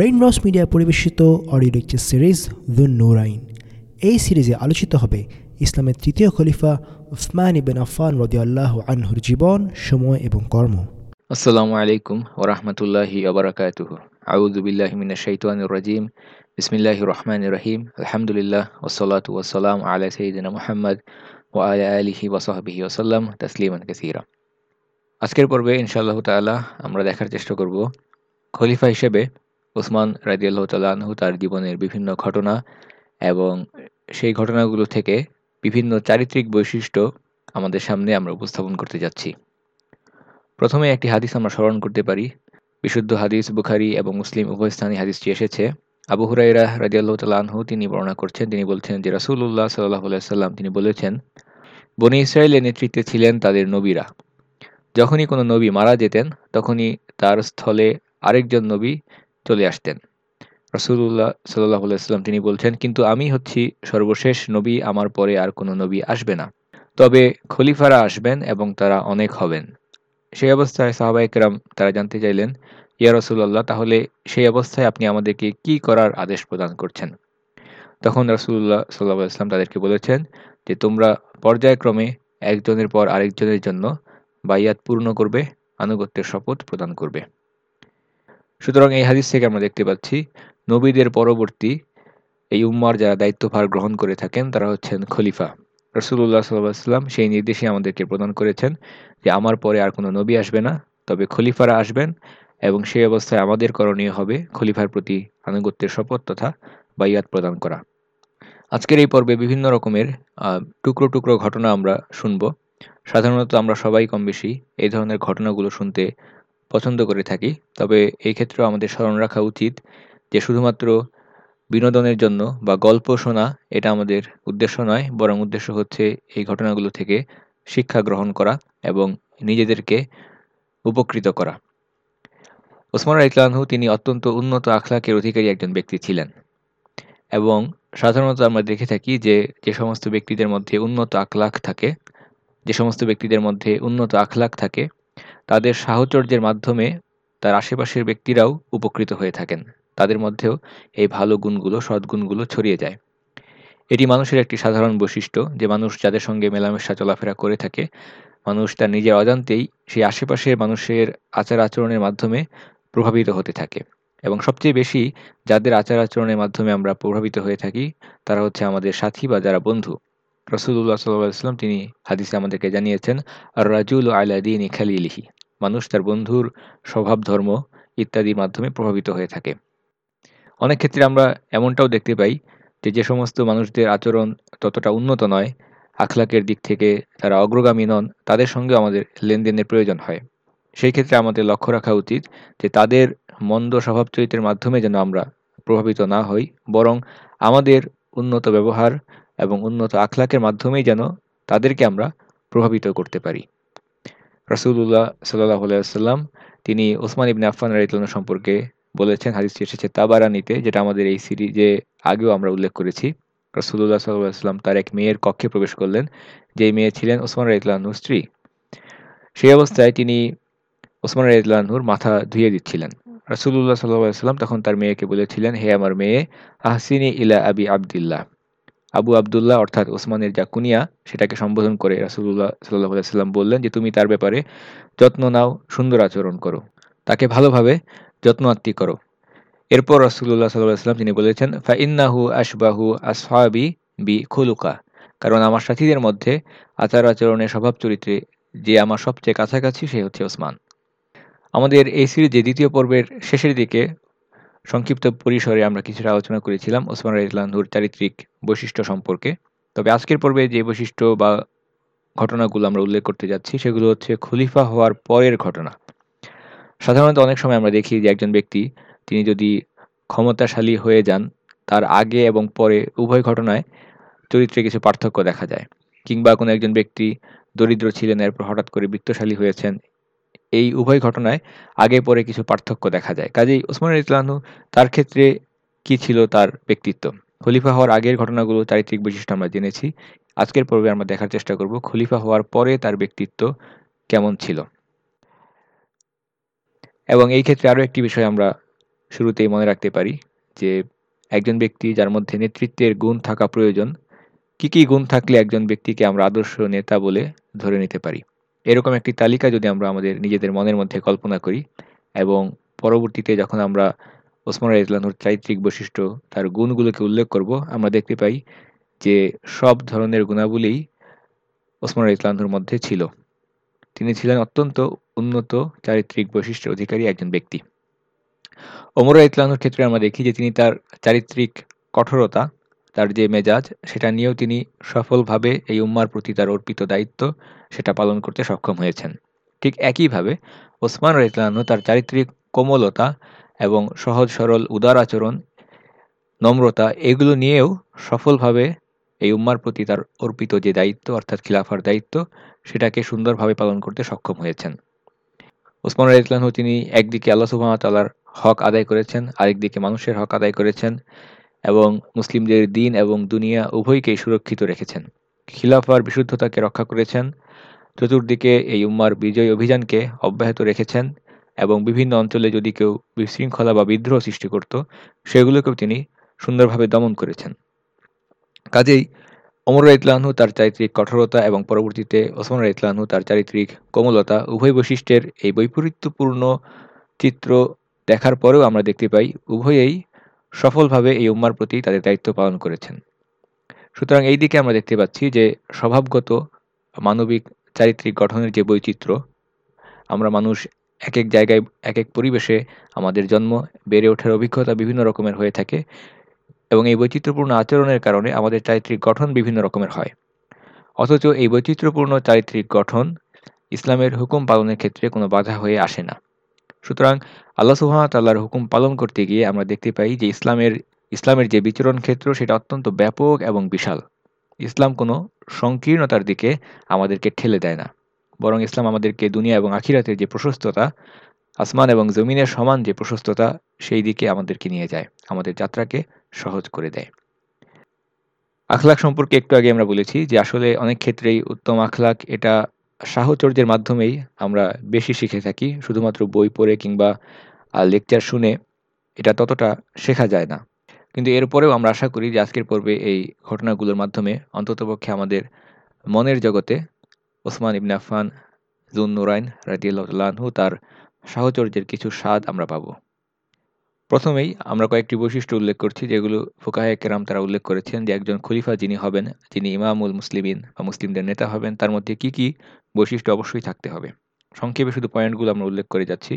রেইনরস media পরিবেশিত audio lecture series the নোরাইন এই সিরিজে আলোচিত হবে ইসলামের তৃতীয় খলিফা উসমান ইবেন আফান রদিয়াল্লাহ আনহুর জীবন, সময় এবং কর্ম। আসসালামু আলাইকুম ওরহমতুল্লাহি আবরাকাতুহ আউযুবিল্লাহি মিনাশ শাইতানির রাজিম। বিসমিল্লাহির রহমানির রহিম। আলহামদুলিল্লাহ ওয়াসসালাতু ওয়াসসালাম আলা সাইয়্যিদিনা মোহাম্মদ ওয়া আলা আলিহি ওয়া সাহবিহি ওয়াসাল্লাম তাসলিমান কাসীরা। আজকের পর্বে ইনশাআল্লাহ তাআলা আমরা দেখার চেষ্টা করব খলিফা হিসেবে ওসমান রাদিয়াল্লাহু তাআলা তার জীবনের বিভিন্ন ঘটনা এবং সেই ঘটনাগুলো থেকে বিভিন্ন চারিত্রিক বৈশিষ্ট্য আমাদের সামনে আমরা উপস্থাপন করতে যাচ্ছি। প্রথমে একটি হাদিস আমরা স্মরণ করতে পারি। বিশুদ্ধ হাদিস বুখারি এবং মুসলিম উভয় স্থানে হাদিসটি এসেছে। আবু হুরাইরা রাজিয়াল্লাহ তাল তিনি বর্ণনা করছেন, তিনি বলছেন যে রাসুল্লাহ সাল্লাহ সাল্লাম তিনি বলেছেন, বনি ইসরায়েলের নেতৃত্বে ছিলেন তাদের নবীরা। যখনই কোনো নবী মারা যেতেন, তখনই তার স্থলে আরেকজন নবী চলে আসতেন। রসুল্লাহ সাল্লাহ সাল্লাম তিনি বলছেন, কিন্তু আমি হচ্ছি সর্বশেষ নবী, আমার পরে আর কোনো নবী আসবে না। তবে খলিফারা আসবেন এবং তারা অনেক হবেন। সেই অবস্থায় সাহাবা একরাম তারা জানতে চাইলেন, ইয়া রসুল্লাহ তাহলে সেই অবস্থায় আপনি আমাদেরকে কি করার আদেশ প্রদান করছেন? তখন রাসুল্লাহ সাল্লাহ ইসলাম তাদেরকে বলেছেন যে, তোমরা পর্যায়ক্রমে একজনের পর আরেকজনের জন্য বাইয়াত পূর্ণ করবে, আনুগত্যের শপথ প্রদান করবে। সুতরাং এই হাদিস থেকে আমরা দেখতে পাচ্ছি, নবীদের পরবর্তী এই উম্মার যারা দায়িত্বভার গ্রহণ করে থাকেন, তারা হচ্ছেন খলিফা। রসুল্লাহ সাল্লাম সেই নির্দেশে আমাদেরকে প্রদান করেছেন যে, আমার পরে আর কোনো নবী আসবে না, তবে খলিফারা আসবেন এবং সেই অবস্থায় আমাদের করণীয় হবে খলিফার প্রতি আনুগত্যের শপথ তথা বাইয়াত প্রদান করা। আজকের এই পর্বে বিভিন্ন রকমের টুকরো টুকরো ঘটনা আমরা শুনব। সাধারণত আমরা সবাই কম বেশি এই ধরনের ঘটনাগুলো শুনতে পছন্দ করে থাকি। তবে এই ক্ষেত্রেও আমাদের স্মরণ রাখা উচিত যে শুধুমাত্র বিনোদনের জন্য বা গল্প শোনা এটা আমাদের উদ্দেশ্য নয়, বরং উদ্দেশ্য হচ্ছে এই ঘটনাগুলো থেকে শিক্ষা গ্রহণ করা এবং নিজেদেরকে উপকৃত করা। ওসমান ইতলানহু তিনি অত্যন্ত উন্নত আখলাকের অধিকারী একজন ব্যক্তি ছিলেন এবং সাধারণত আমরা দেখে থাকি যে যে সমস্ত ব্যক্তিদের মধ্যে উন্নত আখলাখ থাকে, যে সমস্ত ব্যক্তিদের মধ্যে উন্নত আখলাখ থাকে তাদের সাহচর্যের মাধ্যমে তার আশেপাশের ব্যক্তিরাও উপকৃত হয়ে থাকেন। তাদের মধ্যেও এই ভালো গুণগুলো সদ্গুণগুলো ছড়িয়ে যায়। এটি মানুষের একটি সাধারণ বৈশিষ্ট্য যে মানুষ যাদের সঙ্গে মেলামেশা চলাফেরা করে থাকে, মানুষ তার নিজের অজান্তেই সেই আশেপাশের মানুষের আচার আচরণের মাধ্যমে প্রভাবিত হতে থাকে। এবং সবচেয়ে বেশি যাদের আচার আচরণের মাধ্যমে আমরা প্রভাবিত হয়ে থাকি, তারা হচ্ছে আমাদের সাথী বা যারা বন্ধু। রসুল্লাহ সাল্লাহ সাল্লাম তিনি হাদিসে আমাদেরকে জানিয়েছেন আর রাজুল আলাদিন খালিলিহি। মানুষ তার বন্ধুর স্বভাব, ধর্ম ইত্যাদির মাধ্যমে প্রভাবিত হয়ে থাকে। অনেক ক্ষেত্রে আমরা এমনটাও দেখতে পাই যে যে সমস্ত মানুষদের আচরণ ততটা উন্নত নয়, আখলাকের দিক থেকে তারা অগ্রগামী নন, তাদের সঙ্গে আমাদের লেনদেনের প্রয়োজন হয়। সেই ক্ষেত্রে আমাদের লক্ষ্য রাখা উচিত যে, তাদের মন্দ স্বভাব চরিত্রের মাধ্যমে যেন আমরা প্রভাবিত না হই, বরং আমাদের উন্নত ব্যবহার এবং উন্নত আখলাকের মাধ্যমেই যেন তাদেরকে আমরা প্রভাবিত করতে পারি। রাসুল্লাহ সাল্লাহ আলাইসাল্লাম তিনি ওসমান ইবনে আফান রাইতলান সম্পর্কে বলেছেন, হাদিসটি এসেছে তাবারানিতে, যেটা আমাদের এই সিরিজে আগেও আমরা উল্লেখ করেছি। রসুল্লাহ সাল্লাম তার এক মেয়ের কক্ষে প্রবেশ করলেন যে মেয়ে ছিলেন ওসমান রাইতলানহুর স্ত্রী। সেই অবস্থায় তিনি ওসমান রাইতলানহুর মাথা ধুয়ে দিচ্ছিলেন। রসুল্লাহ সাল্লাম তখন তার মেয়েকে বলেছিলেন, হে আমার মেয়ে, আহসিনী ইলা আবি আবদুল্লাহ। আবু আবদুল্লাহ, অর্থাৎ ওসমানের যা কুনিয়া সেটাকে সম্বোধন করে রাসুল্লাহ সাল্লাহ সাল্লাম বললেন যে, তুমি তার ব্যাপারে যত্ন নাও, সুন্দর আচরণ করো। তাকে ভালোভাবে যত্ন আত্মি করো। এরপর রসুল্লাহ সাল্লাম তিনি বলেছেন, ফা ইন্নাহু আশবাহু আসহাবি বি খুলুকা। কারণ আমার সাথীদের মধ্যে আচার আচরণের স্বভাব চরিত্রে যে আমার সবচেয়ে কাছাকাছি সে হচ্ছে ওসমান। আমাদের এই সিরিজে দ্বিতীয় পর্বের শেষের দিকে সংক্ষিপ্ত পরিসরে আমরা কিছুটা আলোচনা করেছিলাম ওসমান রাইতলানহুর চারিত্রিক বৈশিষ্ট্য সম্পর্কে। তবে আজকের পর্বে যে বৈশিষ্ট্য বা ঘটনাগুলো আমরা উল্লেখ করতে যাচ্ছি, সেগুলো হচ্ছে খলিফা হওয়ার পরের ঘটনা। সাধারণত অনেক সময় আমরা দেখি যে একজন ব্যক্তি, তিনি যদি ক্ষমতাশালী হয়ে যান, তার আগে এবং পরে উভয় ঘটনায় চরিত্রে কিছু পার্থক্য দেখা যায়। কিংবা কোনো একজন ব্যক্তি দরিদ্র ছিলেন, এরপর হঠাৎ করে বৃত্তশালী হয়েছেন এই উভয় ঘটনায় আগে পরে কিছু পার্থক্য দেখা যায়। কাজেই ওসমান ইতলানহু তার ক্ষেত্রে কি ছিল তার ব্যক্তিত্ব? খলিফা হওয়ার আগের ঘটনাগুলো, চারিত্রিক বৈশিষ্ট্য আমরা জেনেছি। আজকের পর্বে আমরা দেখার চেষ্টা করব খলিফা হওয়ার পরে তার ব্যক্তিত্ব কেমন ছিল। এবং এই ক্ষেত্রে আরও একটি বিষয় আমরা শুরুতেই মনে রাখতে পারি যে একজন ব্যক্তি যার মধ্যে নেতৃত্বের গুণ থাকা প্রয়োজন, কি কি গুণ থাকলে একজন ব্যক্তিকে আমরা আদর্শ নেতা বলে ধরে নিতে পারি? এরকম একটি তালিকা যদি আমরা আমাদের নিজেদের মনের মধ্যে কল্পনা করি এবং পরবর্তীতে যখন আমরা ওসমান ইসলামুর চারিত্রিক বৈশিষ্ট্য, তার গুণগুলোকে উল্লেখ করব, আমরা দেখতে পাই যে সব ধরনের গুণাবলীই ওসমান ইসলামুর মধ্যে ছিল। তিনি ছিলেন অত্যন্ত উন্নত চারিত্রিক বৈশিষ্ট্যের অধিকারী একজন ব্যক্তি। ওমর ইতলানুর ক্ষেত্রে আমরা দেখি যে তিনি তার চারিত্রিক কঠোরতা তার যে মেজাজ, সেটা নিয়েও তিনি সফলভাবে এই উম্মার প্রতি তার অর্পিত দায়িত্ব, সেটা পালন করতে সক্ষম হয়েছেন। ঠিক একইভাবে ওসমান ইতলানু তার চারিত্রিক কোমলতা এবং সহজ সরল উদার আচরণ, নম্রতা, এগুলো নিয়েও সফলভাবে এই উম্মার প্রতি তার অর্পিত যে দায়িত্ব, অর্থাৎ খিলাফার দায়িত্ব, সেটাকে সুন্দরভাবে পালন করতে সক্ষম হয়েছেন। ওসমান ইসলাম তিনি একদিকে আল্লাহ সুবাহতাল্লার হক আদায় করেছেন, আরেকদিকে মানুষের হক আদায় করেছেন। এবং মুসলিমদের দিন এবং দুনিয়া উভয়কেই সুরক্ষিত রেখেছেন। খিলাফার বিশুদ্ধতাকে রক্ষা করেছেন। চতুর্দিকে এই উম্মার বিজয় অভিযানকে অব্যাহত রেখেছেন এবং বিভিন্ন অঞ্চলে যদি কেউ বিশৃঙ্খলা বা বিদ্রোহ সৃষ্টি করত, সেগুলোকেও তিনি সুন্দরভাবে দমন করেছেন। কাজেই অমর ইতলানহু তার চারিত্রিক কঠোরতা এবং পরবর্তীতে ওসমান ইতলানহু তার চারিত্রিক কোমলতা উভয় বৈশিষ্ট্যের এই বৈপরীত্যপূর্ণ চিত্র দেখার পরেও আমরা দেখতে পাই উভয়েই সফলভাবে এই উম্মার প্রতি তাদের দায়িত্ব পালন করেছেন। সুতরাং এই দিকে আমরা দেখতে পাচ্ছি যে স্বভাবগত মানবিক চারিত্রিক গঠনের যে বৈচিত্র্য, আমরা মানুষ এক এক জায়গায় এক এক পরিবেশে আমাদের জন্ম বেড়ে ওঠার অভিজ্ঞতা বিভিন্ন রকমের হয়ে থাকে এবং এই বৈচিত্র্যপূর্ণ আচরণের কারণে আমাদের চারিত্রিক গঠন বিভিন্ন রকমের হয়। অথচ এই বৈচিত্র্যপূর্ণ চারিত্রিক গঠন ইসলামের হুকুম পালনের ক্ষেত্রে কোনো বাধা হয়ে আসে না। সুতরাং আল্লাহ সুহামতাল্লাহর হুকুম পালন করতে গিয়ে আমরা দেখতে পাই যে ইসলামের ইসলামের যে বিচরণ ক্ষেত্র, সেটা অত্যন্ত ব্যাপক এবং বিশাল। ইসলাম কোনো সংকীর্ণতার দিকে আমাদেরকে ঠেলে দেয় না। বরং ইসলাম আমাদেরকে দুনিয়া এবং আখিরাতের যে প্রশস্ততা, আসমান এবং জমিনের সমান যে প্রশস্ততা, সেই দিকে আমাদেরকে নিয়ে যায়, আমাদের যাত্রাকে সহজ করে দেয়। আখলাক সম্পর্কে একটু আগে আমরা বলেছি যে আসলে অনেক ক্ষেত্রেই উত্তম আখলাক এটা সাহচর্যের মাধ্যমেই আমরা বেশি শিখে থাকি, শুধুমাত্র বই পড়ে কিংবা লেকচার শুনে এটা ততটা শেখা যায় না। কিন্তু এরপরেও আমরা আশা করি যে আজকের পর্বে এই ঘটনাগুলোর মাধ্যমে অন্ততপক্ষে আমাদের মনের জগতে ওসমান ইবনে আফফান, জুন নুরাইন রাজিয়াল্লাহু তার সাহচর্যের কিছু স্বাদ আমরা পাব। প্রথমেই আমরা কয়েকটি বৈশিষ্ট্য উল্লেখ করছি, যেগুলো ফুকাহে কেরাম তারা উল্লেখ করেছেন যে একজন খলিফা যিনি হবেন, যিনি ইমামুল মুসলিমিন বা মুসলিমদের নেতা হবেন, তার মধ্যে কি কি বৈশিষ্ট্য অবশ্যই থাকতে হবে। সংক্ষেপে শুধু পয়েন্টগুলো আমরা উল্লেখ করে যাচ্ছি।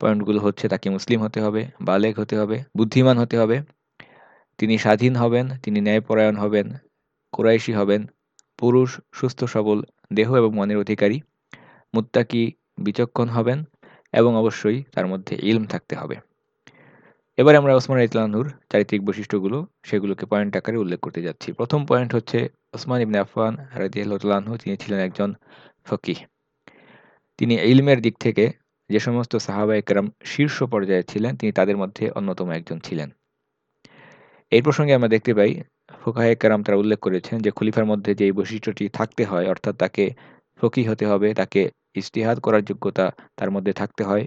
পয়েন্টগুলো হচ্ছে তাকে মুসলিম হতে হবে, বালেগ হতে হবে, বুদ্ধিমান হতে হবে, তিনি স্বাধীন হবেন, তিনি ন্যায়পরায়ণ হবেন, কোরাইশি হবেন, পুরুষ, সুস্থ, সবল, দেহ এবং মনের অধিকারী, মুত্তাকি, বিচক্ষণ হবেন এবং অবশ্যই তার মধ্যে ইলম থাকতে হবে। এবারে আমরা ওসমান ইতলানহুর চারিত্রিক বৈশিষ্ট্যগুলো, সেগুলোকে পয়েন্ট আকারে উল্লেখ করতে যাচ্ছি। প্রথম পয়েন্ট হচ্ছে ওসমান ইবনে আফান রাজিয়াল্লাহু তিনি ছিলেন একজন ফকিহ তিনি ইলমের দিক থেকে যে সমস্ত সাহাবা একরাম শীর্ষ পর্যায়ে ছিলেন, তিনি তাদের মধ্যে অন্যতম একজন ছিলেন। এই প্রসঙ্গে আমরা দেখতে পাই, ফোকাহে কারাম তারা উল্লেখ করেছেন যে, খলিফার মধ্যে যে বৈশিষ্ট্যটি থাকতে হয়, অর্থাৎ তাকে ফকি হতে হবে, তাকে ইস্তিহাদ করার যোগ্যতা তার মধ্যে থাকতে হয়,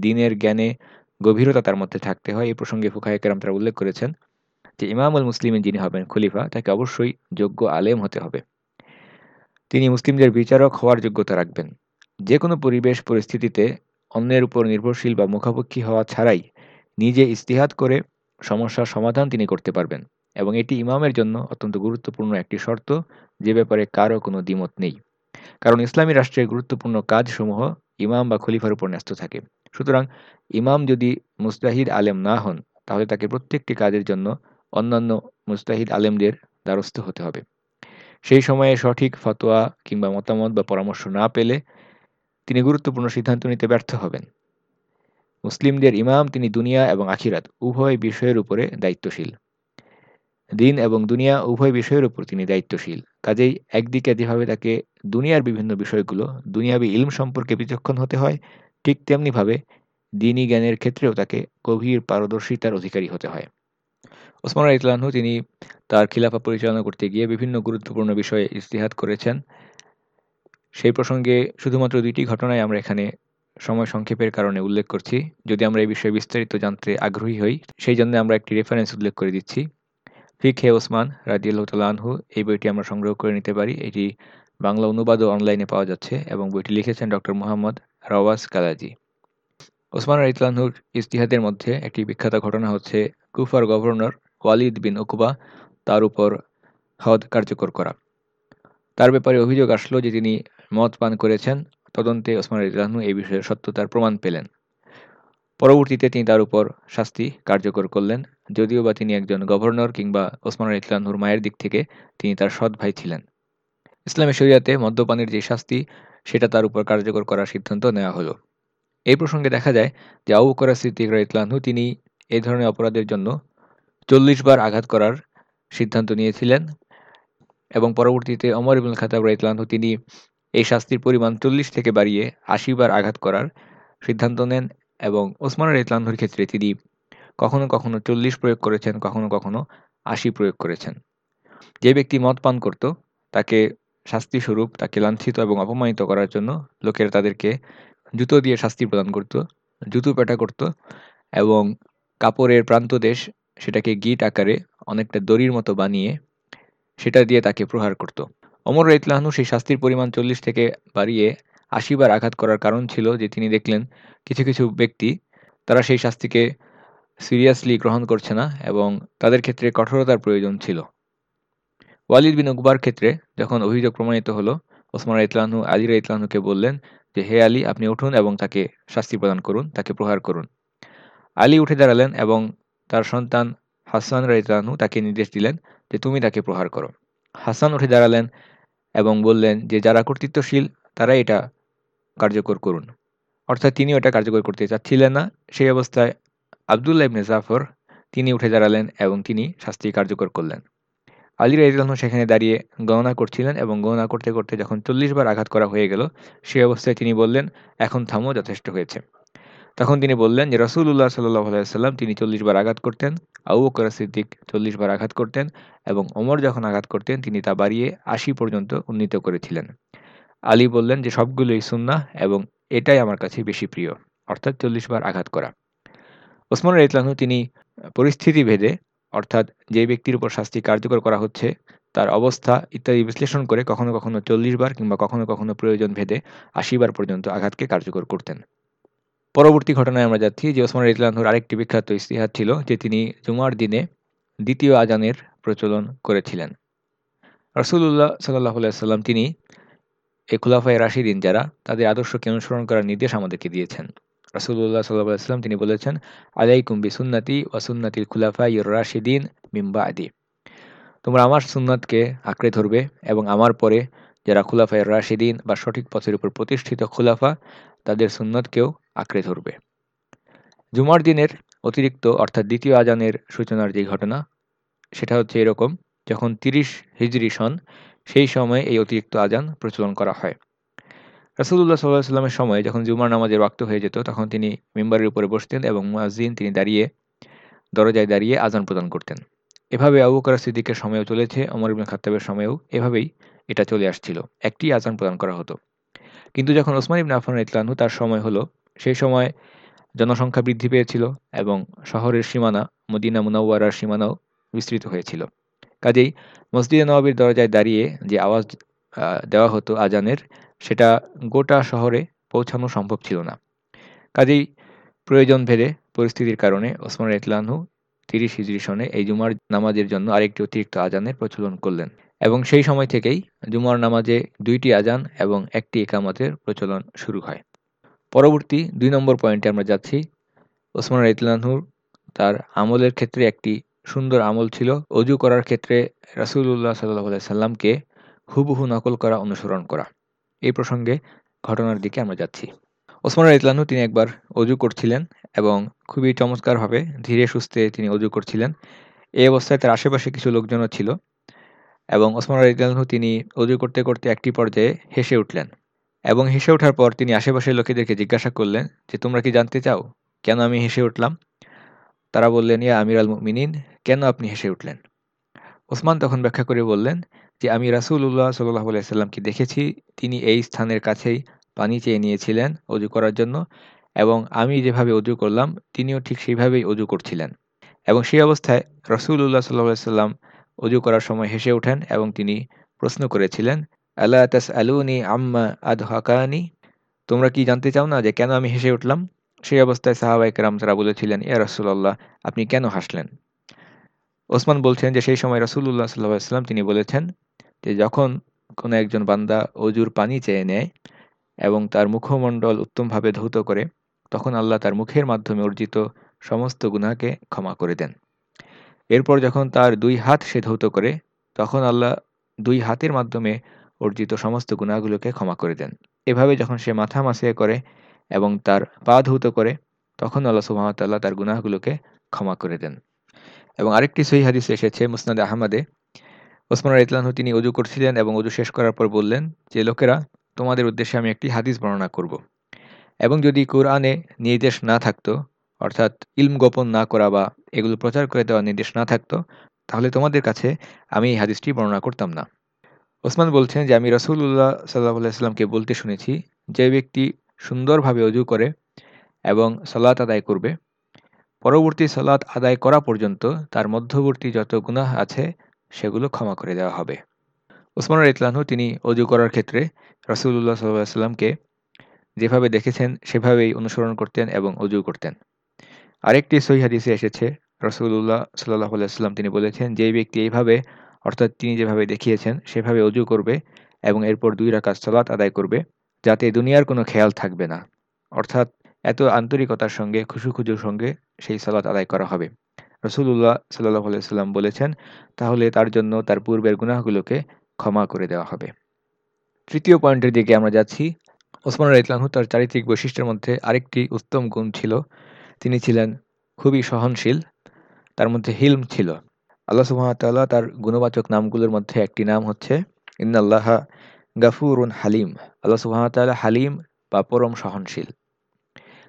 দিনের জ্ঞানে গভীরতা তার মধ্যে থাকতে হয়, এই প্রসঙ্গে ফুকাহে কেরাম তারা উল্লেখ করেছেন যে, ইমামুল মুসলিমের যিনি হবেন খলিফা, তাকে অবশ্যই যোগ্য আলেম হতে হবে। তিনি মুসলিমদের বিচারক হওয়ার যোগ্যতা রাখবেন। যে কোনো পরিবেশ পরিস্থিতিতে অন্যের উপর নির্ভরশীল বা মুখাপক্ষী হওয়া ছাড়াই নিজে ইস্তিহাত করে সমস্যার সমাধান তিনি করতে পারবেন এবং এটি ইমামের জন্য অত্যন্ত গুরুত্বপূর্ণ একটি শর্ত, যে ব্যাপারে কারও কোনো দ্বিমত নেই। কারণ ইসলামী রাষ্ট্রের গুরুত্বপূর্ণ কাজসমূহ ইমাম বা খলিফার উপর ন্যস্ত থাকে। সুতরাং ইমাম যদি মুস্তাহিদ আলেম না হন, তাহলে তাকে প্রত্যেকটি কাজের জন্য অন্যান্য মুস্তাহিদ আলেমদের দ্বারস্থ হতে হবে। সেই সময়ে সঠিক ফতোয়া কিংবা মতামত বা পরামর্শ না পেলে তিনি গুরুত্বপূর্ণ সিদ্ধান্ত নিতে ব্যর্থ হবেন। মুসলিমদের ইমাম, তিনি দুনিয়া এবং আখিরাত, উভয় বিষয়ের উপরে দায়িত্বশীল। দিন এবং দুনিয়া উভয় বিষয়ের উপর তিনি দায়িত্বশীল। কাজেই একদিকে যেভাবে তাকে দুনিয়ার বিভিন্ন বিষয়গুলো, দুনিয়াবি ইলম সম্পর্কে বিচক্ষণ হতে হয়, ঠিক তেমনিভাবে দিনই জ্ঞানের ক্ষেত্রেও তাকে গভীর পারদর্শিতার অধিকারী হতে হয়। ওসমান ইতলানহু তিনি তার খিলাফা পরিচালনা করতে গিয়ে বিভিন্ন গুরুত্বপূর্ণ বিষয়ে ইস্তিহাত করেছেন। সেই প্রসঙ্গে শুধুমাত্র দুইটি ঘটনায় আমরা এখানে সময় সংক্ষেপের কারণে উল্লেখ করছি। যদি আমরা এই বিষয়ে বিস্তারিত জানতে আগ্রহী হই, সেই জন্য আমরা একটি রেফারেন্স উল্লেখ করে দিচ্ছি। ফিক হে ওসমান রাজিউল্লাহ আনহু, এই বইটি আমরা সংগ্রহ করে নিতে পারি। এটি বাংলা অনুবাদও অনলাইনে পাওয়া যাচ্ছে এবং বইটি লিখেছেন ডক্টর মোহাম্মদ রওয়াজ কালাজি। ওসমান রাইতলানহুর ইস্তিহাদের মধ্যে একটি বিখ্যাত ঘটনা হচ্ছে কুফার গভর্নর ওয়ালিদ বিন ওকুবা তার উপর হদ কার্যকর করা। তার ব্যাপারে অভিযোগ আসলো যে তিনি মদ পান করেছেন। তদন্তে ওসমান রাইতলানহু এই বিষয়ে সত্যতার প্রমাণ পেলেন। পরবর্তীতে তিনি তার উপর শাস্তি কার্যকর করলেন। যদিও বা তিনি একজন গভর্নর কিংবা ওসমান ইতলানহুর মায়ের দিক থেকে তিনি তার সৎ ভাই ছিলেন। ইসলামী শরিয়াতে মদ্যপানের যে শাস্তি, সেটা তার উপর কার্যকর করার সিদ্ধান্ত নেওয়া হলো। এই প্রসঙ্গে দেখা যায় যে আবু করা সিদ্দিক ইতলানহু তিনি এই ধরনের অপরাধের জন্য চল্লিশ বার আঘাত করার সিদ্ধান্ত নিয়েছিলেন এবং পরবর্তীতে অমর ইবুল খাতাব ইতলানহু তিনি এই শাস্তির পরিমাণ চল্লিশ থেকে বাড়িয়ে আশি বার আঘাত করার সিদ্ধান্ত নেন এবং ওসমান ইতলানহুর ক্ষেত্রে তিনি কখনো কখনো চল্লিশ প্রয়োগ করেছেন, কখনো কখনো আশি প্রয়োগ করেছেন। যে ব্যক্তি মদ পান করত, তাকে শাস্তিস্বরূপ, তাকে লাঞ্ছিত এবং অপমানিত করার জন্য লোকেরা তাদেরকে জুতো দিয়ে শাস্তি প্রদান করত, জুতো পেটা করত এবং কাপড়ের প্রান্তদেশ সেটাকে গিট আকারে অনেকটা দড়ির মতো বানিয়ে সেটা দিয়ে তাকে প্রহার করত। অমর ইতলাহনু সেই শাস্তির পরিমাণ চল্লিশ থেকে বাড়িয়ে আশিবার আঘাত করার কারণ ছিল যে তিনি দেখলেন কিছু কিছু ব্যক্তি তারা সেই শাস্তিকে সিরিয়াসলি গ্রহণ করছে না এবং তাদের ক্ষেত্রে কঠোরতার প্রয়োজন ছিল। ওয়ালিদ বিন উকবার ক্ষেত্রে যখন অভিযোগ প্রমাণিত হলো, ওসমান ইতলানহু আলী ইতলানহুকে বললেন যে, হে আলী, আপনি উঠুন এবং তাকে শাস্তি প্রদান করুন, তাকে প্রহার করুন। আলী উঠে দাঁড়ালেন এবং তার সন্তান হাসান রাইতলানহু তাকে নির্দেশ দিলেন যে তুমি তাকে প্রহার করো। হাসান উঠে দাঁড়ালেন এবং বললেন যে, যারা কর্তৃত্বশীল, তারাই এটা কার্যকর করুন। অর্থাৎ তিনি ওটা কার্যকর করতে চাচ্ছিলেন না। সেই অবস্থায় আবদুল্লাহ ইবনে জাফর তিনি উঠে দাঁড়ালেন এবং তিনি শাস্তি কার্যকর করলেন। আলী রাইজলানহ সেখানে দাঁড়িয়ে গণনা করছিলেন এবং গণনা করতে করতে যখন চল্লিশ বার আঘাত করা হয়ে গেল সেই অবস্থায় তিনি বললেন, এখন থামো, যথেষ্ট হয়েছে। তখন তিনি বললেন যে রসুল্লাহ সাল্লাহ আলাইসাল্লাম তিনি চল্লিশ বার আঘাত করতেন আউ বকর সিদ্দিক চল্লিশ বার আঘাত করতেন এবং অমর যখন আঘাত করতেন, তিনি তা বাড়িয়ে আশি পর্যন্ত উন্নীত করেছিলেন। আলী বললেন যে, সবগুলোই সুন্না এবং এটাই আমার কাছে বেশি প্রিয়, অর্থাৎ চল্লিশ বার আঘাত করা। ওসমান ইতলানহু তিনি পরিস্থিতি ভেদে, অর্থাৎ যে ব্যক্তির উপর শাস্তি কার্যকর করা হচ্ছে, তার অবস্থা ইত্যাদি বিশ্লেষণ করে কখনো কখনো চল্লিশ বার কিংবা কখনো কখনো প্রয়োজন ভেদে আশি বার পর্যন্ত আঘাতকে কার্যকর করতেন। পরবর্তী ঘটনায় আমরা যাচ্ছি, যে ওসমান ইতলানহুর আরেকটি বিখ্যাত ইস্তিহার ছিল, যে তিনি জুমার দিনে দ্বিতীয় আজানের প্রচলন করেছিলেন। রসুল্লাহ সাল্লাহ সাল্লাম তিনি এই খুলাফায় রাশিদিন, যারা তাদের আদর্শকে অনুসরণ করার নির্দেশ আমাদেরকে দিয়েছেন। রাসুল্লাহ সাল্লাহ সাল্লাম তিনি বলেছেন, আলাইকুম বি সুন্নাতি ওয়াসুন্নাতিল খুলাফা ইউর রাশিদিন মিম্বা আদি তোমরা আমার সুন্নাতকে আঁকড়ে ধরবে এবং আমার পরে যারা খুলাফায় রাশিদিন বা সঠিক পথের উপর প্রতিষ্ঠিত খুলাফা তাদের সুন্নতকেও আঁকড়ে ধরবে। জুমার দিনের অতিরিক্ত অর্থাৎ দ্বিতীয় আজানের সূচনার যে ঘটনা, সেটা হচ্ছে এরকম, যখন তিরিশ হিজরি সন, সেই সময়ে এই অতিরিক্ত আজান প্রচলন করা হয়। রাসুল্লাহ সাল্লাহ সাল্লামের সময় যখন জুমার নামাজের রক্ত হয়ে যেত, তখন তিনি মেম্বারের উপরে বসতেন এবং মুয়াজিন তিনি দাঁড়িয়ে, দরজায় দাঁড়িয়ে আজান প্রদান করতেন। এভাবে আবু বকর সিদ্দিকের সময়ও চলেছে অমর ইবনে খাত্তাবের সময়েও এভাবেই এটা চলে আসছিল। একটি আজান প্রদান করা হতো। কিন্তু যখন ওসমান ইবনে আফান ইতলানহু তার সময় হলো, সেই সময় জনসংখ্যা বৃদ্ধি পেয়েছিল এবং শহরের সীমানা, মদিনা মুনাওয়ারার সীমানাও বিস্তৃত হয়েছিল। কাজেই মসজিদে নবাবির দরজায় দাঁড়িয়ে যে আওয়াজ দেওয়া হতো আজানের, সেটা গোটা শহরে পৌঁছানো সম্ভব ছিল না। কাজেই প্রয়োজন ভেদে পরিস্থিতির কারণে ওসমান ইতলানহু তিরিশ হিজরি সনে এই জুমার নামাজের জন্য আরেকটি অতিরিক্ত আজানের প্রচলন করলেন। এবং সেই সময় থেকেই জুমার নামাজে দুইটি আজান এবং একটি একামতের প্রচলন শুরু হয়। পরবর্তী দুই নম্বর পয়েন্টে আমরা যাচ্ছি। ওসমান ইতলানহুর তার আমলের ক্ষেত্রে একটি সুন্দর আমল ছিল। অজু করার ক্ষেত্রে রাসুল্লাহ সাল্লাহ সাল্লামকে হুবহু নকল করা, অনুসরণ করা। এই প্রসঙ্গে ঘটনার দিকে আমরা যাচ্ছি। ওসমান ইতলানহু তিনি একবার অজু করছিলেন এবং খুবই চমৎকারভাবে ধীরে সুস্থে তিনি অজু করছিলেন। এই অবস্থায় তার আশেপাশে কিছু লোকজনও ছিল। এবং ওসমান ইতলানহু তিনি অজু করতে করতে একটি পর্যায়ে হেসে উঠলেন এবং হেসে ওঠার পর তিনি আশেপাশের লোকেদেরকে জিজ্ঞাসা করলেন যে, তোমরা কি জানতে চাও কেন আমি হেসে উঠলাম? তারা বললেন, ইয়া আমির আল মিনিন কেন আপনি হেসে উঠলেন? ওসমান তখন ব্যাখ্যা করে বললেন যে, আমি রাসুল্লাহ সাল্লাহ আলাইসাল্লামকে দেখেছি, তিনি এই স্থানের কাছেই পানি চেয়ে নিয়েছিলেন অজু করার জন্য এবং আমি যেভাবে অজু করলাম, তিনিও ঠিক সেইভাবেই অজু করছিলেন। এবং সেই অবস্থায় রসুল্লাহ সাল্লাহ সাল্লাম অজু করার সময় হেসে ওঠেন এবং তিনি প্রশ্ন করেছিলেন আল্লাহ তাস আলুনি আম্মা আদ হাকানি তোমরা কি জানতে চাও না যে কেন আমি হেসে উঠলাম? সেই অবস্থায় সাহাবাইকরাম তারা বলেছিলেন, ইয়া রসুল্লাহ আপনি কেন হাসলেন? ওসমান বলছেন যে সেই সময় রসুল্লাহ সাল্লাম তিনি বলেছেন যে যখন কোনো একজন বান্দা অজুর পানি চেয়ে নেয় এবং তার মুখমণ্ডল উত্তমভাবে ধৌত করে, তখন আল্লাহ তার মুখের মাধ্যমে অর্জিত সমস্ত গুনাহকে ক্ষমা করে দেন। এরপর যখন তার দুই হাত সে ধৌত করে, তখন আল্লাহ দুই হাতের মাধ্যমে অর্জিত সমস্ত গুণাগুলোকে ক্ষমা করে দেন। এভাবে যখন সে মাথা মাসিয়ে করে এবং তার পা ধৌত করে, তখন আল্লাহ সুহামতাল্লাহ তার গুনাহগুলোকে ক্ষমা করে দেন। এবং আরেকটি সহি হাদিস এসেছে মুসনাদ আহমদে। ওসমান ইতলানহু তিনি অজু করছিলেন এবং অজু শেষ করার পর বললেন, যে লোকেরা, তোমাদের উদ্দেশ্যে আমি একটি হাদিস বর্ণনা করব। এবং যদি কোরআনে নির্দেশ না থাকতো, অর্থাৎ ইলম গোপন না করা বা এগুলো প্রচার করে দেওয়ার নির্দেশ না থাকতো, তাহলে তোমাদের কাছে আমি এই হাদিসটি বর্ণনা করতাম না। ওসমান বলছেন যে, আমি রসুল্লাহ সাল্লাহ সাল্লামকে বলতে শুনেছি, যে ব্যক্তি সুন্দরভাবে অজু করে এবং সালাত আদায় করবে, পরবর্তী সালাত আদায় করা পর্যন্ত তার মধ্যবর্তী যত গুনাহ আছে, সেগুলো ক্ষমা করে দেওয়া হবে। ওসমান ইতলানহু তিনি অজু করার ক্ষেত্রে রসুল্লাহ সাল্লাহ সাল্লামকে যেভাবে দেখেছেন, সেভাবেই অনুসরণ করতেন এবং অজু করতেন। আরেকটি সহি হাদিসে এসেছে রসুল্লাহ সাল্লাহ সাল্লাম তিনি বলেছেন যে ব্যক্তি এইভাবে, অর্থাৎ তিনি যেভাবে দেখিয়েছেন, সেভাবে অজু করবে এবং এরপর দুই রাকাত সালাত আদায় করবে, যাতে দুনিয়ার কোনো খেয়াল থাকবে না। অর্থাৎ এত আন্তরিকতার সঙ্গে খুশু খুজুর সঙ্গে সেই সালাত আদায় করা হবে। রসুল্লাহ সাল্লাহ সাল্লাম বলেছেন, তাহলে তার জন্য তার পূর্বের গুনাহগুলোকে ক্ষমা করে দেওয়া হবে। তৃতীয় পয়েন্টের দিকে আমরা যাচ্ছি। ওসমান ইতলানহু তার চারিত্রিক বৈশিষ্ট্যের মধ্যে আরেকটি উত্তম গুণ ছিল, তিনি ছিলেন খুবই সহনশীল তার মধ্যে হিলম ছিল। আল্লাহ সুহামতাল্লাহ তার গুণবাচক নামগুলোর মধ্যে একটি নাম হচ্ছে, ইন্নাল্লাহ গাফুরুন হালিম। আল্লাহ সুহামতাল্লাহ হালিম বা পরম সহনশীল।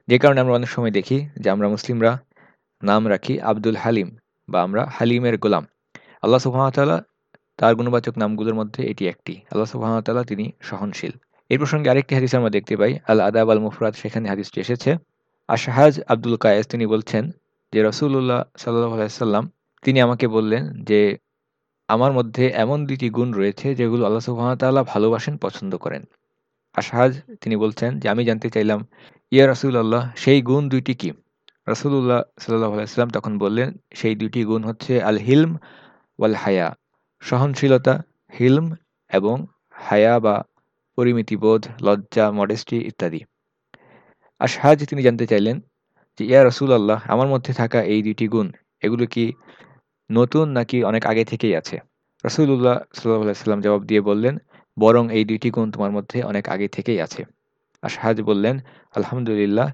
যে কারণে আমরা অনেক সময় দেখি যে আমরা মুসলিমরা নাম রাখি আব্দুল হালিম বা আমরা হালিমের গোলাম। আল্লাহ সুহামতাল্লাহ তার গুণবাচক নামগুলোর মধ্যে এটি একটি। আল্লাহ সুহামতাল্লাহ তিনি সহনশীল। এই প্রসঙ্গে আরেকটি হাদিস আমরা দেখতে পাই আল আদাব আল মুফরাদ সেখানে হাদিসটি এসেছে। আশাহাজ আব্দুল কায়েস তিনি বলছেন যে রসুল্লাহ সাল্লাহ তিনি আমাকে বললেন যে, আমার মধ্যে এমন দুইটি গুণ রয়েছে যেগুলো আল্লাহ সুহামতাল্লাহ ভালোবাসেন, পছন্দ করেন। আশাহাজ তিনি বলছেন যে, আমি জানতে চাইলাম, ইয়া রসুল্লাহ সেই গুণ দুইটি কি? রসুল্লাহ সাল্লাহ আলাইসাল্লাম তখন বললেন, সেই দুইটি গুণ হচ্ছে আল হিলম ওয়াল হায়া সহনশীলতা, হিলম এবং হায়া বা পরিমিতিবোধ, লজ্জা মডেস্টি ইত্যাদি। আশহাজ তিনি জানতে চাইলেন যে, ইয়া রসুল আল্লাহ আমার মধ্যে থাকা এই দুইটি গুণ, এগুলো কি নতুন নাকি অনেক আগে থেকেই আছে? রসুল্লাহ সাল্লাহ সাল্লাম জবাব দিয়ে বললেন, বরং এই দুইটি গুণ তোমার মধ্যে অনেক আগে থেকেই আছে। আশহাজ বললেন, আলহামদুলিল্লাহ,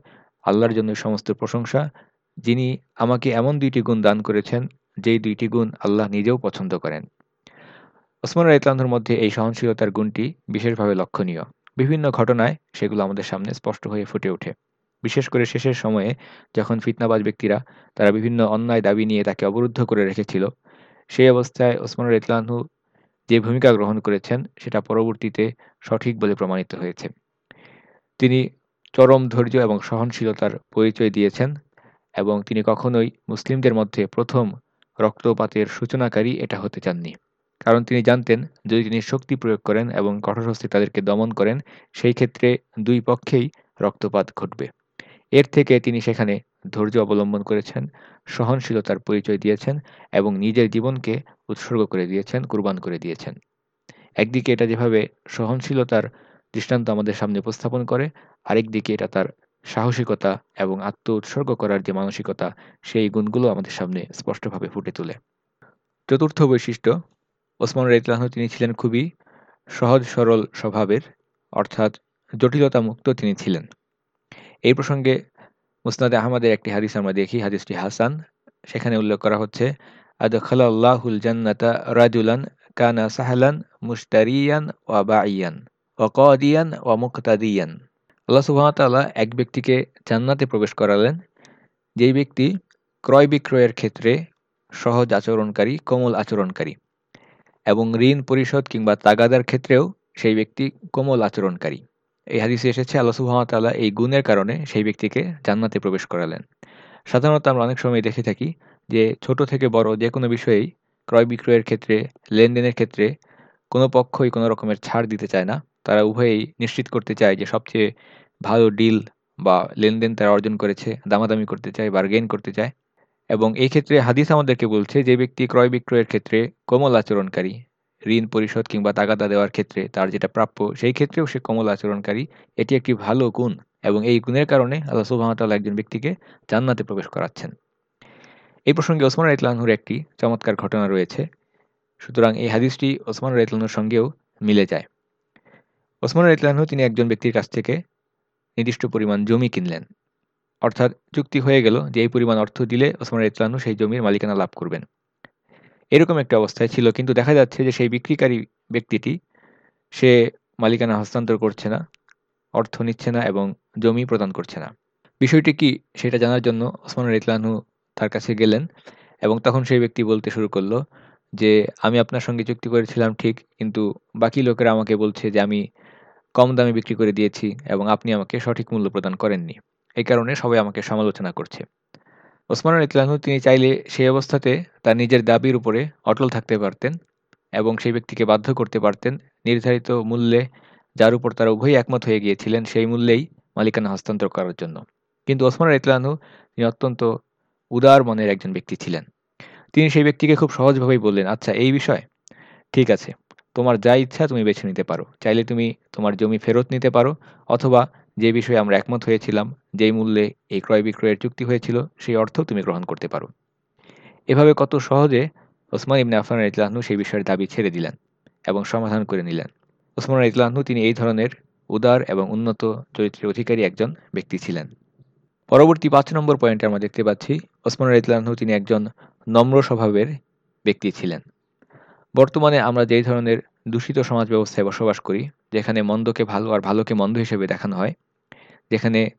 আল্লাহর জন্য সমস্ত প্রশংসা, যিনি আমাকে এমন দুইটি গুণ দান করেছেন, যেই দুইটি গুণ আল্লাহ নিজেও পছন্দ করেন। ওসমান রাইতলান্ধুর মধ্যে এই সহনশীলতার গুণটি বিশেষভাবে লক্ষণীয়। বিভিন্ন ঘটনায় সেগুলো আমাদের সামনে স্পষ্ট হয়ে ফুটে ওঠে। বিশেষ করে শেষের সময়ে যখন ফিতনাবাজ ব্যক্তিরা তারা বিভিন্ন অন্যায় দাবি নিয়ে তাকে অবরুদ্ধ করে রেখেছিল, সেই অবস্থায় ওসমান ইতলানহু যে ভূমিকা গ্রহণ করেছেন সেটা পরবর্তীতে সঠিক বলে প্রমাণিত হয়েছে। তিনি চরম ধৈর্য এবং সহনশীলতার পরিচয় দিয়েছেন এবং তিনি কখনোই মুসলিমদের মধ্যে প্রথম রক্তপাতের সূচনাকারী এটা হতে চাননি। কারণ তিনি জানতেন, যদি তিনি শক্তি প্রয়োগ করেন এবং কঠোরহস্তে তাদেরকে দমন করেন, সেই ক্ষেত্রে দুই পক্ষেই রক্তপাত ঘটবে। এর থেকে তিনি সেখানে ধৈর্য অবলম্বন করেছেন, সহনশীলতার পরিচয় দিয়েছেন এবং নিজের জীবনকে উৎসর্গ করে দিয়েছেন, কুরবান করে দিয়েছেন। একদিকে এটা যেভাবে সহনশীলতার দৃষ্টান্ত আমাদের সামনে উপস্থাপন করে, আরেকদিকে এটা তার সাহসিকতা এবং আত্ম উৎসর্গ করার যে মানসিকতা, সেই গুণগুলো আমাদের সামনে স্পষ্টভাবে ফুটে তোলে। চতুর্থ বৈশিষ্ট্য, ওসমান রাইতলাহ তিনি ছিলেন খুবই সহজ সরল স্বভাবের, অর্থাৎ জটিলতা মুক্ত তিনি ছিলেন। এই প্রসঙ্গে মুসনাদে আহমদের একটি হাদিস আমরা দেখি, হাদিসটি হাসান। সেখানে উল্লেখ করা হচ্ছে, আদখালাল্লাহুল জান্নাতা রাজুলান কানা সাহলান মুস্তারিয়ান ওয়া বাইয়ান ওয়া কদিয়ান ওয়া মুক্তাদিয়ান। আল্লাহ সুবাহতাল্লাহ এক ব্যক্তিকে জান্নাতে প্রবেশ করালেন। যেই ব্যক্তি ক্রয় বিক্রয়ের ক্ষেত্রে সহজ আচরণকারী, কোমল আচরণকারী এবং ঋণ পরিশোধ কিংবা তাগাদার ক্ষেত্রেও সেই ব্যক্তি কোমল আচরণকারী। এই হাদিসে এসেছে, আল্লাহ সুহামতাল্লাহ এই গুণের কারণে সেই ব্যক্তিকে জান্নাতে প্রবেশ করালেন। সাধারণত আমরা অনেক সময় দেখে থাকি যে, ছোট থেকে বড় যে কোনো বিষয়েই ক্রয় বিক্রয়ের ক্ষেত্রে, লেনদেনের ক্ষেত্রে কোনো পক্ষই কোনো রকমের ছাড় দিতে চায় না। তারা উভয়েই নিশ্চিত করতে চায় যে, সবচেয়ে ভালো ডিল বা লেনদেন তারা অর্জন করেছে, দামাদামি করতে চায় বার্গেন করতে চায়। এবং এই ক্ষেত্রে হাদিস আমাদেরকে বলছে যে, ব্যক্তি ক্রয় বিক্রয়ের ক্ষেত্রে কোমল আচরণকারী। ঋণ পরিশোধ কিংবা তাগাদা দেওয়ার ক্ষেত্রে তার যেটা প্রাপ্য, সেই ক্ষেত্রেও সে কোমল আচরণকারী। এটি একটি ভালো গুণ এবং এই গুণের কারণে আল্লাহ সুবাহতাল্লাহ একজন ব্যক্তিকে জান্নাতে প্রবেশ করাচ্ছেন। এই প্রসঙ্গে ওসমান রাইতলানহুর একটি চমৎকার ঘটনা রয়েছে। সুতরাং এই হাদিসটি ওসমান রাইতলানহুর সঙ্গেও মিলে যায়। ওসমান রাইতলানহু তিনি একজন ব্যক্তির কাছ থেকে নির্দিষ্ট পরিমাণ জমি কিনলেন। অর্থাৎ চুক্তি হয়ে গেল যে এই পরিমাণ অর্থ দিলে ওসমান রাইতলানহু সেই জমির মালিকানা লাভ করবেন। এরকম একটা অবস্থায় ছিল। কিন্তু দেখা যাচ্ছে যে সেই বিক্রিকারী ব্যক্তিটি, সে মালিকানা হস্তান্তর করছে না, অর্থ নিচ্ছে না এবং জমি প্রদান করছে না। বিষয়টি কি সেটা জানার জন্য ওসমান ইতলানহু তার কাছে গেলেন এবং তখন সেই ব্যক্তি বলতে শুরু করল যে, আমি আপনার সঙ্গে চুক্তি করেছিলাম ঠিক, কিন্তু বাকি লোকেরা আমাকে বলছে যে আমি কম দামে বিক্রি করে দিয়েছি এবং আপনি আমাকে সঠিক মূল্য প্রদান করেননি। এই কারণে সবাই আমাকে সমালোচনা করছে। ওসমান ইতলানহু তিনি চাইলে সেই অবস্থাতে তার নিজের দাবির উপরে অটল থাকতে পারতেন এবং সেই ব্যক্তিকে বাধ্য করতে পারতেন। নির্ধারিত মূল্যে, যার উপর তারা উভয়ই একমত হয়ে গিয়েছিলেন, সেই মূল্যেই মালিকানা হস্তান্তর করার জন্য। কিন্তু ওসমান ইতলানহু তিনি অত্যন্ত উদার মনের একজন ব্যক্তি ছিলেন। তিনি সেই ব্যক্তিকে খুব সহজভাবেই বললেন আচ্ছা এই বিষয়? ঠিক আছে। তোমার যা ইচ্ছা তুমি বেছে নিতে পারো। চাইলে তুমি তোমার জমি ফেরত নিতে পারো অথবা যে বিষয়ে আমরা একমত হয়েছিলাম, যেই মূল্যে এই ক্রয় বিক্রয়ের চুক্তি হয়েছিল, সেই অর্থ তুমি গ্রহণ করতে পারো। এভাবে কত সহজে ওসমান ইবনে আফান ইতলাহনু সেই বিষয়ের দাবি ছেড়ে দিলেন এবং সমাধান করে নিলেন। ওসমান ইতলাহনু তিনি এই ধরনের উদার এবং উন্নত চরিত্রের অধিকারী একজন ব্যক্তি ছিলেন। পরবর্তী পাঁচ নম্বর পয়েন্টে আমরা দেখতে পাচ্ছি, ওসমান ইতলাহনু তিনি একজন নম্র স্বভাবের ব্যক্তি ছিলেন। বর্তমানে আমরা যেই ধরনের দূষিত সমাজ ব্যবস্থায় বসবাস করি যেখানে মন্দকে ভালো আর ভালোকে মন্দ হিসেবে দেখানো হয়। যেখানে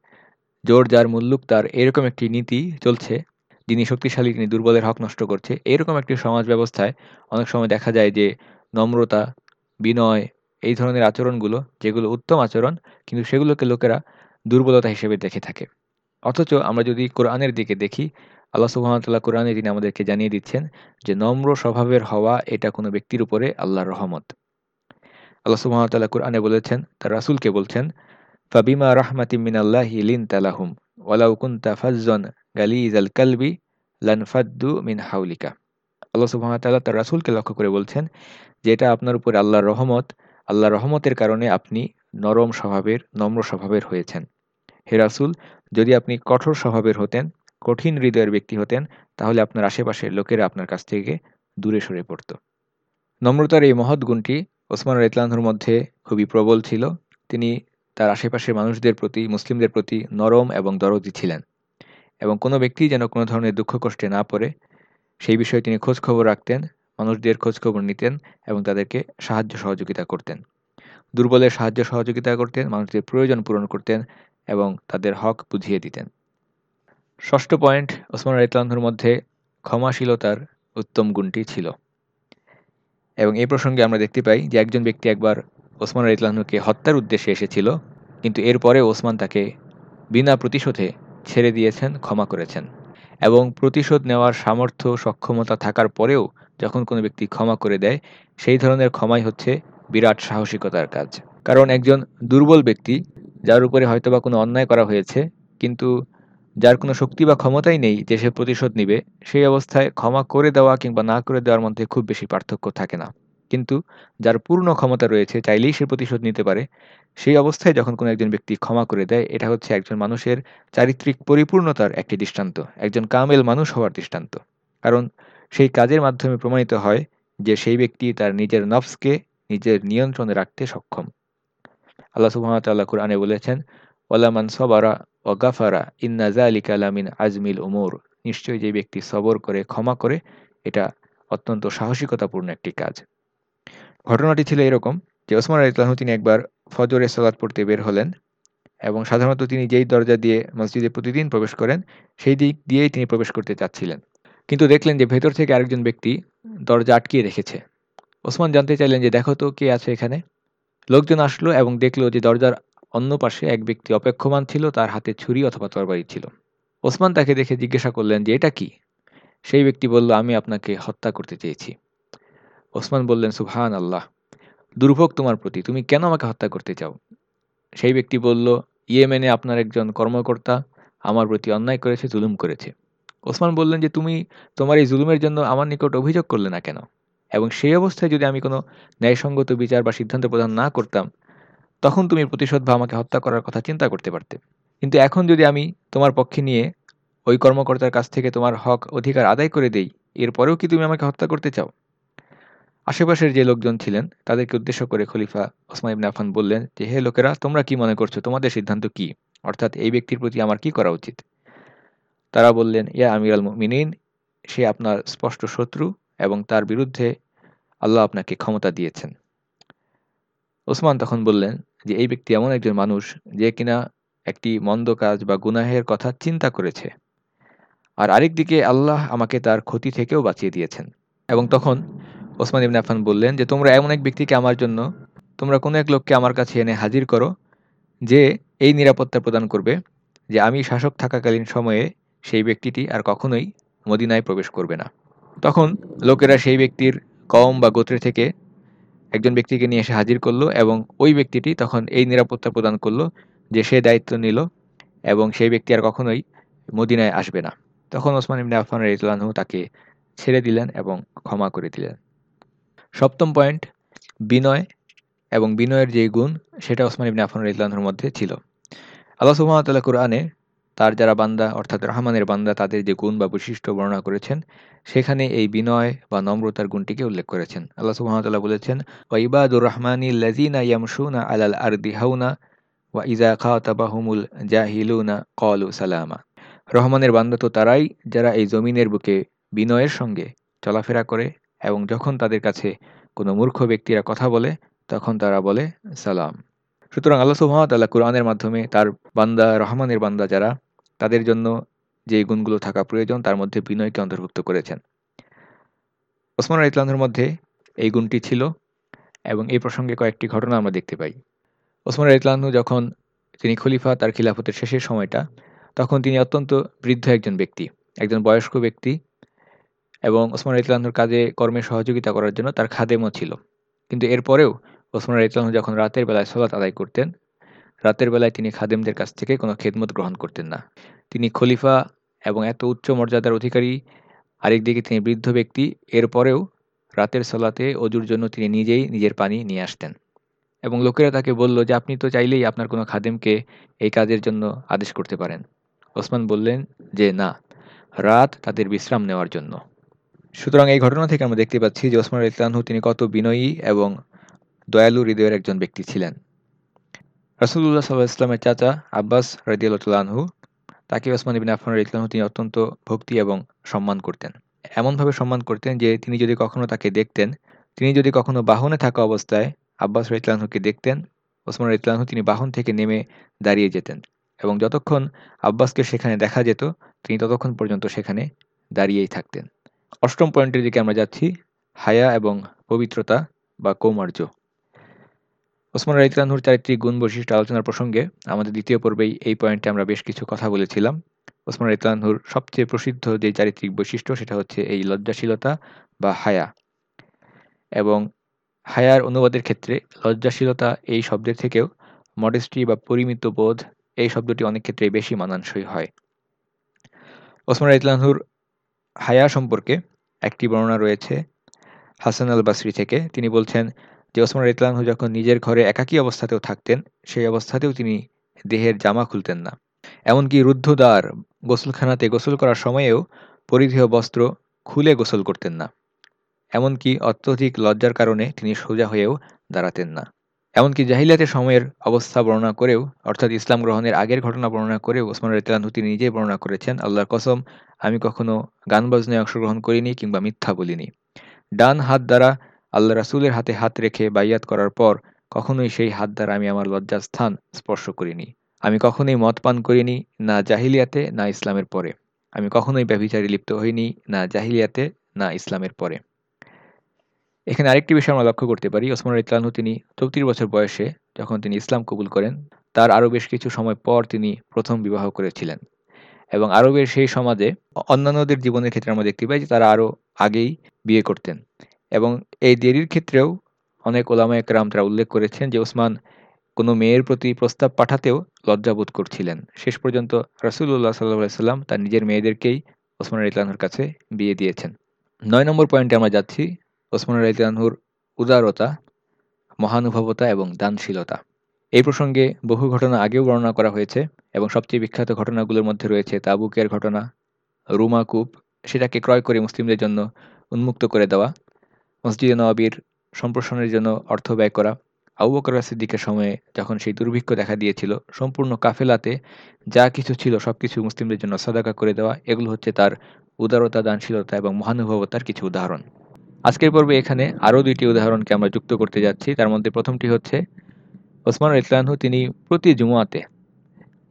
জোর যার মুল্লুক তার এরকম একটি নীতি চলছে, যিনি শক্তিশালী, তিনি দুর্বলের হক নষ্ট করছে। এরকম একটি সমাজ ব্যবস্থায় অনেক সময় দেখা যায় যে নম্রতা, বিনয় এই ধরনের আচরণগুলো, যেগুলো উত্তম আচরণ, কিন্তু সেগুলোকে লোকেরা দুর্বলতা হিসেবে দেখে থাকে। অথচ আমরা যদি কোরআনের দিকে দেখি, আল্লাহ সুহামতাল্লাহ কোরআনে তিনি আমাদেরকে জানিয়ে দিচ্ছেন যে, নম্র স্বভাবের হওয়া এটা কোনো ব্যক্তির উপরে আল্লাহর রহমত। আল্লাহ সুহামতাল্লাহ কোরআনে বলেছেন, তার রাসুলকে বলছেন, ফাবিমা রাহমাতিমিন আল্লাহ লিন তালাহুম ওয়ালাউ কুনতা ফাজ্জন গালিজ আল কালবি লানফাদ্দু মিন হাউলিকা আল্লাহ সুহামতাল্লাহ তার রাসুলকে লক্ষ্য করে বলছেন যে এটা আপনার উপর আল্লাহর রহমত, আল্লাহর রহমতের কারণে আপনি নরম স্বভাবের, নম্র স্বভাবের হয়েছেন। হে রাসুল, যদি আপনি কঠোর স্বভাবের হতেন, কঠিন হৃদয়ের ব্যক্তি হতেন, তাহলে আপনার আশেপাশের লোকেরা আপনার কাছ থেকে দূরে সরে পড়ত। নম্রতার এই মহৎ গুণটি ওসমান ইতলানহুর মধ্যে খুবই প্রবল ছিল। তিনি তার আশেপাশের মানুষদের প্রতি, মুসলিমদের প্রতি নরম এবং দরদি ছিলেন এবং কোনো ব্যক্তি যেন কোনো ধরনের দুঃখ কষ্টে না পড়ে। সেই বিষয়ে তিনি খোঁজ খবর রাখতেন, মানুষদের খোঁজ খবর নিতেন এবং তাদেরকে সাহায্য সহযোগিতা করতেন। দুর্বলের সাহায্য সহযোগিতা করতেন, মানুষদের প্রয়োজন পূরণ করতেন এবং তাদের হক বুঝিয়ে দিতেন। ষষ্ঠ পয়েন্ট, ওসমান ইতলানহুর মধ্যে ক্ষমাশীলতার উত্তম গুণটি ছিল। এবং এই প্রসঙ্গে আমরা দেখতে পাই যে একজন ব্যক্তি একবার ওসমান ইতলানহুকে হত্যার উদ্দেশ্যে এসেছিল, কিন্তু এরপরে ওসমান তাকে বিনা প্রতিশোধে ছেড়ে দিয়েছেন, ক্ষমা করেছেন। এবং প্রতিশোধ নেওয়ার সামর্থ্য, সক্ষমতা থাকার পরেও যখন কোনো ব্যক্তি ক্ষমা করে দেয়, সেই ধরনের ক্ষমাই হচ্ছে বিরাট সাহসিকতার কাজ। কারণ একজন দুর্বল ব্যক্তি, যার উপরে হয়তোবা কোনো অন্যায় করা হয়েছে, কিন্তু যার কোনো শক্তি বা ক্ষমতাই নেই যে সে প্রতিশোধ নিবে, সেই অবস্থায় ক্ষমা করে দেওয়া কিংবা না করে দেওয়ার মধ্যে খুব বেশি পার্থক্য থাকে না। কিন্তু যার পূর্ণ ক্ষমতা রয়েছে, চাইলেই সে প্রতিশোধ নিতে পারে। সেই অবস্থায় যখন কোনো একজন ব্যক্তি ক্ষমা করে দেয়, এটা হচ্ছে একজন মানুষের চারিত্রিক পরিপূর্ণতার একটি দৃষ্টান্ত, একজন কামেল মানুষ হওয়ার দৃষ্টান্ত। কারণ সেই কাজের মাধ্যমে প্রমাণিত হয় যে সেই ব্যক্তি তার নিজের নফসকে নিজের নিয়ন্ত্রণে রাখতে সক্ষম। আল্লাহ সুহামতাল্লাহ কুরআনে বলেছেন ওলামান সবারা ও গাফারা, ইন্না জালিকা লামিন আজমিল উমর। নিশ্চয়ই যে ব্যক্তি সবর করে, ক্ষমা করে, এটা অত্যন্ত সাহসিকতাপূর্ণ একটি কাজ। ঘটনাটি ছিল এরকম যে ওসমান আলিতাহ তিনি একবার ফজরে সালাদ পড়তে বের হলেন এবং সাধারণত তিনি যেই দরজা দিয়ে মসজিদে প্রতিদিন প্রবেশ করেন, সেই দিক দিয়েই তিনি প্রবেশ করতে চাচ্ছিলেন। কিন্তু দেখলেন যে ভেতর থেকে আরেকজন ব্যক্তি দরজা আটকিয়ে রেখেছে। ওসমান জানতে চাইলেন যে, দেখো তো কে আছে এখানে? লোকজন আসলো এবং দেখল যে দরজার অন্য পাশে এক ব্যক্তি অপেক্ষমান ছিল, তার হাতে ছুরি অথবা তরবারি ছিল। ওসমান তাকে দেখে জিজ্ঞাসা করলেন, যে এটা কি? সেই ব্যক্তি বলল, আমি আপনাকে হত্যা করতে চেয়েছি। ওসমান বললেন সুহান আল্লাহ দুর্ভোগ তোমার প্রতি, তুমি কেন আমাকে হত্যা করতে চাও? সেই ব্যক্তি বলল, ইয়েমেনে আপনার একজন কর্মকর্তা আমার প্রতি অন্যায় করেছে, জুলুম করেছে। ওসমান বললেন, যে তুমি তোমার এই জুলুমের জন্য আমার নিকট অভিযোগ করলে না কেন? এবং সেই অবস্থায় যদি আমি কোনো ন্যায়সঙ্গত বিচার বা সিদ্ধান্ত প্রদান না করতাম তখন তুমি প্রতিশোধ বা আমাকে হত্যা করার কথা চিন্তা করতে পারতে। কিন্তু এখন যদি আমি তোমার পক্ষে নিয়ে ওই কর্মকর্তার কাছ থেকে তোমার হক, অধিকার আদায় করে দেই, এরপরেও কি তুমি আমাকে হত্যা করতে চাও? আশেপাশের যে লোকজন ছিলেন, তাদেরকে উদ্দেশ্য করে খলিফা ওসমান ইবনে আফান বললেন যে, হে লোকেরা, তোমরা কি মনে করছ? তোমাদের সিদ্ধান্ত কি? অর্থাৎ এই ব্যক্তির প্রতি আমার কি করা উচিত? তারা বললেন, ইয়া আমির আল মিনিন সে আপনার স্পষ্ট শত্রু এবং তার বিরুদ্ধে আল্লাহ আপনাকে ক্ষমতা দিয়েছেন। ওসমান তখন বললেন যে এই ব্যক্তি এমন একজন মানুষ যে কিনা একটি মন্দ কাজ বা গুনাহের কথা চিন্তা করেছে। আর আরেক দিকে আল্লাহ আমাকে তার ক্ষতি থেকেও বাঁচিয়ে দিয়েছেন। এবং তখন ওসমান ইবনে আফান বললেন যে, তোমরা এমন এক ব্যক্তিকে আমার জন্য, তোমরা কোনো এক লোককে আমার কাছে এনে হাজির করো যে এই নিরাপত্তা প্রদান করবে যে আমি শাসক থাকাকালীন সময়ে সেই ব্যক্তিটি আর কখনোই মদিনায় প্রবেশ করবে না। তখন লোকেরা সেই ব্যক্তির কম বা গোত্রে থেকে একজন ব্যক্তিকে নিয়ে এসে হাজির করল এবং ওই ব্যক্তিটি তখন এই নিরাপত্তা প্রদান করল যে সে দায়িত্ব নিল এবং সেই ব্যক্তি আর কখনোই মদিনায় আসবে না। তখন ওসমান ইবনে আফান রিতলানহু তাকে ছেড়ে দিলেন এবং ক্ষমা করে দিলেন। সপ্তম পয়েন্ট, বিনয় এবং বিনয়ের যে গুণ সেটা ওসমান ইবনে আফান রিতলানহুর মধ্যে ছিল। আল্লাহ সুহামতাল্লাহ কুরআনে তার যারা বান্দা, অর্থাৎ রহমানের বান্দা, তাদের যে গুণ বা বৈশিষ্ট্য বর্ণনা করেছেন, সেখানে এই বিনয় বা নম্রতার গুণটিকে উল্লেখ করেছেন। আল্লাহ সুহামতাল্লাহ বলেছেন ওয়াইবাদুর রহমানি লাজিনা ইয়ামশুনা আলাল আরদি হাউনা ওয়া ইজা খাতাবাহুমুল জাহিলুনা কলু সালামা। রহমানের বান্দা তো তারাই যারা এই জমিনের বুকে বিনয়ের সঙ্গে চলাফেরা করে এবং যখন তাদের কাছে কোনো মূর্খ ব্যক্তিরা কথা বলে, তখন তারা বলে সালাম। সুতরাং আল্লাহ সুহামতাল্লাহ কোরআনের মাধ্যমে তার বান্দা, রহমানের বান্দা যারা, তাদের জন্য যে গুণগুলো থাকা প্রয়োজন, তার মধ্যে বিনয়কে অন্তর্ভুক্ত করেছেন। ওসমান ইতলানের মধ্যে এই গুণটি ছিল এবং এই প্রসঙ্গে কয়েকটি ঘটনা আমরা দেখতে পাই। ওসমান ইতলানহু যখন তিনি খলিফা, তার খিলাফতের শেষের সময়টা, তখন তিনি অত্যন্ত বৃদ্ধ একজন ব্যক্তি, একজন বয়স্ক ব্যক্তি এবং ওসমান ইতলানহুর কাজে, কর্মে সহযোগিতা করার জন্য তার খাদেমও ছিল। কিন্তু এরপরেও ওসমান ইতলানহু যখন রাতের বেলায় সলাত আদায় করতেন, রাতের বেলায় তিনি খাদেমদের কাছ থেকে কোনো খেদমত গ্রহণ করতেন না। তিনি খলিফা এবং এত উচ্চ মর্যাদার অধিকারী, আরেকদিকে তিনি বৃদ্ধ ব্যক্তি, এরপরেও রাতের সলাতে অজুর জন্য তিনি নিজেই নিজের পানি নিয়ে আসতেন। এবং লোকেরা তাকে বলল যে, আপনি তো চাইলেই আপনার কোনো খাদেমকে এই কাজের জন্য আদেশ করতে পারেন। ওসমান বললেন যে, না, রাত তাদের বিশ্রাম নেওয়ার জন্য। সুতরাং এই ঘটনা থেকে আমরা দেখতে পাচ্ছি যে, ওসমান ইতলানহু তিনি কত বিনয়ী এবং দয়ালু হৃদয়ের একজন ব্যক্তি ছিলেন। রাসুল্লাহ সাল্লাহ ইসলামের চাচা আব্বাস রাজিউল্লাহু তাকে ওসমান ইবিন আফান ইতলানহু তিনি অত্যন্ত ভক্তি এবং সম্মান করতেন। এমনভাবে সম্মান করতেন যে তিনি যদি কখনো তাকে দেখতেন, তিনি যদি কখনো বাহনে থাকা অবস্থায় আব্বাস ইতলানহুকে দেখতেন, ওসমান ইতলানহু তিনি বাহন থেকে নেমে দাঁড়িয়ে যেতেন এবং যতক্ষণ আব্বাসকে সেখানে দেখা যেত, তিনি ততক্ষণ পর্যন্ত সেখানে দাঁড়িয়েই থাকতেন। অষ্টম পয়েন্টের দিকে আমরা যাচ্ছি, হায়া এবং পবিত্রতা বা কৌমার্য। ওসমান রাইতলানহুর চারিত্রিক গুণ বৈশিষ্ট্য আলোচনার প্রসঙ্গে আমাদের দ্বিতীয় পর্বেই এই পয়েন্টে আমরা বেশ কিছু কথা বলেছিলাম। ওসমান রাইতলানহুর সবচেয়ে প্রসিদ্ধ যে চারিত্রিক বৈশিষ্ট্য সেটা হচ্ছে এই লজ্জাশীলতা বা হায়া। এবং হায়ার অনুবাদের ক্ষেত্রে লজ্জাশীলতা এই শব্দের থেকেও মডেস্টি বা পরিমিত বোধ এই শব্দটি অনেক ক্ষেত্রে বেশি মানানসই হয়। ওসমান রাইতলানহুর হায়া সম্পর্কে একটি বর্ণনা রয়েছে হাসান আল বাসরি থেকে। তিনি বলছেন যে ওসমান ইতলানহু যখন নিজের ঘরে একাকী অবস্থাতেও থাকতেন, সেই অবস্থাতেও তিনি দেহের জামা খুলতেন না। এমনকি রুদ্ধদ্বার গোসলখানাতে গোসল করার সময়েও পরিধেয় বস্ত্র খুলে গোসল করতেন না। এমনকি অত্যধিক লজ্জার কারণে তিনি সোজা হয়েও দাঁড়াতেন না। এমনকি জাহিলিয়াতের সময়ের অবস্থা বর্ণনা করেও, অর্থাৎ ইসলাম গ্রহণের আগের ঘটনা বর্ণনা করেও ওসমান রেতলানহু তিনি নিজেই বর্ণনা করেছেন, আল্লাহর কসম, আমি কখনো গান বাজনায় অংশগ্রহণ করিনি কিংবা মিথ্যা বলিনি। ডান হাত দ্বারা আল্লাহ রাসুলের হাতে হাত রেখে বাইয়াত করার পর কখনোই সেই হাত দ্বারা আমি আমার লজ্জাস্থান স্পর্শ করিনি। আমি কখনোই মদ পান করিনি, না জাহিলিয়াতে, না ইসলামের পরে। আমি কখনোই ব্যভিচারী লিপ্ত হইনি, না জাহিলিয়াতে, না ইসলামের পরে। এখানে আরেকটি বিষয় আমরা লক্ষ্য করতে পারি। ওসমান ইতলানহু তিনি চৌত্রিশ বছর বয়সে যখন তিনি ইসলাম কবুল করেন, তার আরও বেশ কিছু সময় পর তিনি প্রথম বিবাহ করেছিলেন। এবং আরবের সেই সমাজে অন্যান্যদের জীবনের ক্ষেত্রে আমরা দেখতে পাই যে তারা আরও আগেই বিয়ে করতেন। এবং এই দেরির ক্ষেত্রেও অনেক ওলামা একরাম তারা উল্লেখ করেছেন যে ওসমান কোনো মেয়ের প্রতি প্রস্তাব পাঠাতেও লজ্জাবোধ করছিলেন। শেষ পর্যন্ত রসুল্লাহ সাল্লাহ সাল্লাম তার নিজের মেয়েদেরকেই ওসমান ইতলানহুর কাছে বিয়ে দিয়েছেন। নয় নম্বর পয়েন্টে আমরা যাচ্ছি, ওসমান ইতলানহুর উদারতা, মহানুভবতা এবং দানশীলতা। এই প্রসঙ্গে বহু ঘটনা আগেও বর্ণনা করা হয়েছে এবং সবচেয়ে বিখ্যাত ঘটনাগুলোর মধ্যে রয়েছে তাবুকের ঘটনা, রুমা কূপ, সেটাকে ক্রয় করে মুসলিমদের জন্য উন্মুক্ত করে দেওয়া মসজিদে নওয়াবির সম্প্রসারণের জন্য অর্থ ব্যয় করা। আবু বকর সিদ্দিকের সময়ে যখন সেই দুর্ভিক্ষ দেখা দিয়েছিল, সম্পূর্ণ কাফেলাতে যা কিছু ছিল সব কিছু মুসলিমদের জন্য সাদাকা করে দেওয়া, এগুলো হচ্ছে তার উদারতা, দানশীলতা এবং মহানুভবতার কিছু উদাহরণ। আজকের পর্বে এখানে আরও দুইটি উদাহরণকে আমরা যুক্ত করতে যাচ্ছি। তার মধ্যে প্রথমটি হচ্ছে, ওসমান ইতলানহু তিনি প্রতি জুমাতে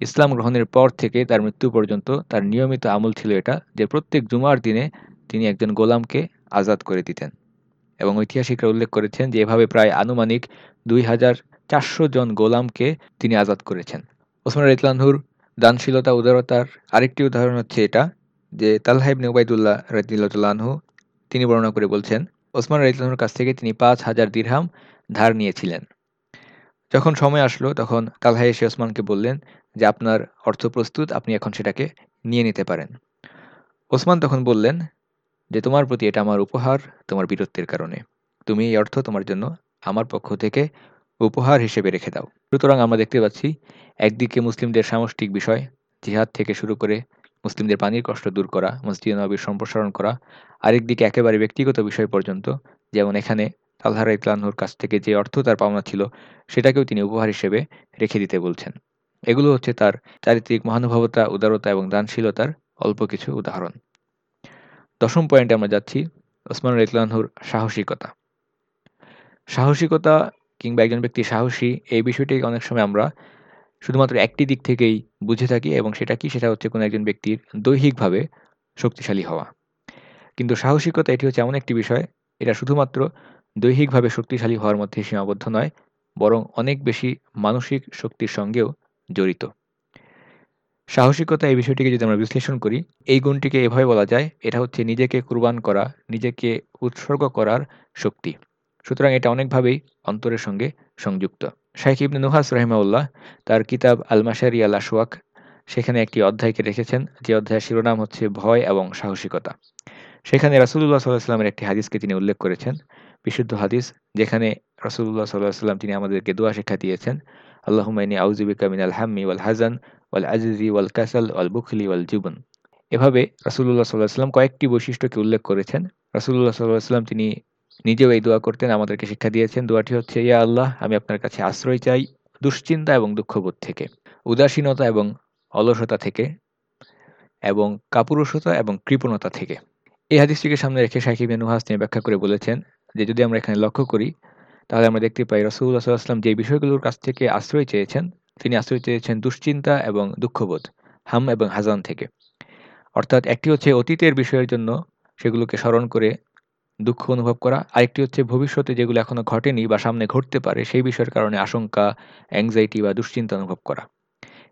ইসলাম গ্রহণের পর থেকে তার মৃত্যু পর্যন্ত তার নিয়মিত আমল ছিল এটা, যে প্রত্যেক জুমার দিনে তিনি একজন গোলামকে আজাদ করে দিতেন। এবং ঐতিহাসিকরা উল্লেখ করেছেন যে এভাবে প্রায় আনুমানিক দুই হাজার চারশো জন গোলামকে তিনি আজাদ করেছেন। ওসমান রেতলানহুর দানশীলতা, উদারতার আরেকটি উদাহরণ হচ্ছে এটা, যে তালহাইবনে উবাইদুল্লাহ রদিল্লাহু তিনি বর্ণনা করে বলছেন, ওসমান রেতলানহুর কাছ থেকে তিনি পাঁচ হাজার দিরহাম ধার নিয়েছিলেন। যখন সময় আসলো, তখন তালহাই এসে ওসমানকে বললেন যে, আপনার অর্থ প্রস্তুত, আপনি এখন সেটাকে নিয়ে নিতে পারেন। ওসমান তখন বললেন যে তোমার প্রতি এটা আমার উপহার, তোমার বীরত্বের কারণে। তুমি এই অর্থ তোমার জন্য আমার পক্ষ থেকে উপহার হিসেবে রেখে দাও। সুতরাং আমরা দেখতে পাচ্ছি, একদিকে মুসলিমদের সামষ্টিক বিষয়, জিহাদ থেকে শুরু করে মুসলিমদের পানির কষ্ট দূর করা, মসজিদ নবীর সম্প্রসারণ করা, আরেকদিকে একেবারে ব্যক্তিগত বিষয় পর্যন্ত, যেমন এখানে তালহারা ইতলানহুর কাছ থেকে যে অর্থ তার পাওনা ছিল, সেটাকেও তিনি উপহার হিসেবে রেখে দিতে বলছেন। এগুলো হচ্ছে তার চারিত্রিক মহানুভবতা, উদারতা এবং দানশীলতার অল্প কিছু উদাহরণ। দশম পয়েন্টে আমরা যাচ্ছি, ওসমান ইতলানহুর সাহসিকতা। সাহসিকতা কিংবা একজন ব্যক্তি সাহসী, এই বিষয়টি অনেক সময় আমরা শুধুমাত্র একটি দিক থেকেই বুঝে থাকি এবং সেটা কি? সেটা হচ্ছে কোনো একজন ব্যক্তির দৈহিকভাবে শক্তিশালী হওয়া। কিন্তু সাহসিকতা এটি হচ্ছে এমন একটি বিষয়, এটা শুধুমাত্র দৈহিকভাবে শক্তিশালী হওয়ার মধ্যে সীমাবদ্ধ নয়, বরং অনেক বেশি মানসিক শক্তির সঙ্গেও জড়িত। সাহসিকতা এই বিষয়টিকে যদি আমরা বিশ্লেষণ করি, এই গুণটিকে এভাবে বলা যায়, এটা হচ্ছে নিজেকে কুরবান করা, নিজেকে উৎসর্গ করার শক্তি। সুতরাং এটা অনেকভাবেই অন্তরের সঙ্গে সংযুক্ত। শাইখ ইবনে নুহাস রহিমাউল্লাহ তার কিতাব আলমাশারি আল আশওয়াক সেখানে একটি অধ্যায়কে রেখেছেন, যে অধ্যায়ের শিরোনাম হচ্ছে ভয় এবং সাহসিকতা। সেখানে রাসুল্লাহ সাল্লাহামের একটি হাদিসকে তিনি উল্লেখ করেছেন, বিশুদ্ধ হাদিস, যেখানে রসুল্লাহ সাল্লাহ সাল্লাম তিনি আমাদেরকে দোয়া শিক্ষা দিয়েছেন আল্লাহমাইনি আউজিবিকা মিনাল হাম্মি ওয়াল হাজান ওয়াল আজিজি ওয়াল কাসাল ওয়াল বুখলি ওয়াল জুবন এভাবে রাসুল্লাহ সাল্লাহ সাল্লাম কয়েকটি বৈশিষ্ট্যকে উল্লেখ করেছেন। রাসুল্লাহ সাল্লাহ সাল্লাম তিনি নিজেও এই দোয়া করতেন, আমাদেরকে শিক্ষা দিয়েছেন। দোয়াটি হচ্ছে, ইয়া আল্লাহ, আমি আপনার কাছে আশ্রয় চাই দুশ্চিন্তা এবং দুঃখবোধ থেকে, উদাসীনতা এবং অলসতা থেকে, এবং কাপুরুষতা এবং কৃপণতা থেকে। এই হাদিসটিকে সামনে রেখে সাকিব নুহাস তিনি ব্যাখ্যা করে বলেছেন যে, যদি আমরা এখানে লক্ষ্য করি, তাহলে আমরা দেখতে পাই রসুল্লাহ সাল্লাম যে বিষয়গুলোর কাছ থেকে আশ্রয় চেয়েছেন তিনি আশ্রয় চেয়েছেন দুশ্চিন্তা এবং দুঃখবোধ, হাম এবং হাজান থেকে। অর্থাৎ একটি হচ্ছে অতীতের বিষয়ের জন্য সেগুলোকে স্মরণ করে দুঃখ অনুভব করা, আরেকটি হচ্ছে ভবিষ্যতে যেগুলো এখনও ঘটেনি বা সামনে ঘটতে পারে সেই বিষয়ের কারণে আশঙ্কা অ্যাংজাইটি বা দুশ্চিন্তা অনুভব করা।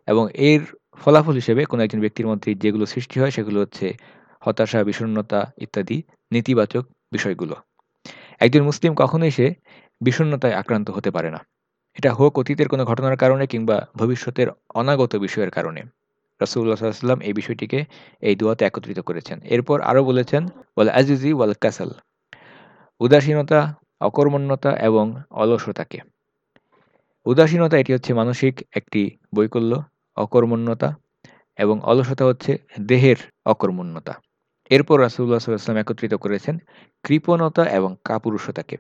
এবং এর ফলাফল হিসেবে কোনো একজন ব্যক্তির মধ্যে যেগুলো সৃষ্টি হয় সেগুলো হচ্ছে হতাশা বিষণ্নতা ইত্যাদি নেতিবাচক বিষয়গুলো। একজন মুসলিম কখনোই সে বিষণ্নতায় আক্রান্ত হতে পারে না। এটা হোক অতীতের কোনো ঘটনার কারণে কিংবা ভবিষ্যতের অনাগত বিষয়ের কারণে। রসুল্লাহ সাল্লাম এই বিষয়টিকে এই দুয়াতে একত্রিত করেছেন। এরপর আরও বলেছেন, ওয়াল আজিজি ওয়াল কাসাল উদাসীনতা, অকর্মণ্যতা এবং অলসতাকে। উদাসীনতা এটি হচ্ছে মানসিক একটি বৈকল্য, অকর্মণ্যতা এবং অলসতা হচ্ছে দেহের অকর্মণ্যতা। এরপর রাসুল্লাহ সাল্লাম একত্রিত করেছেন, কৃপণতা এবং কাপুরুষতাকে।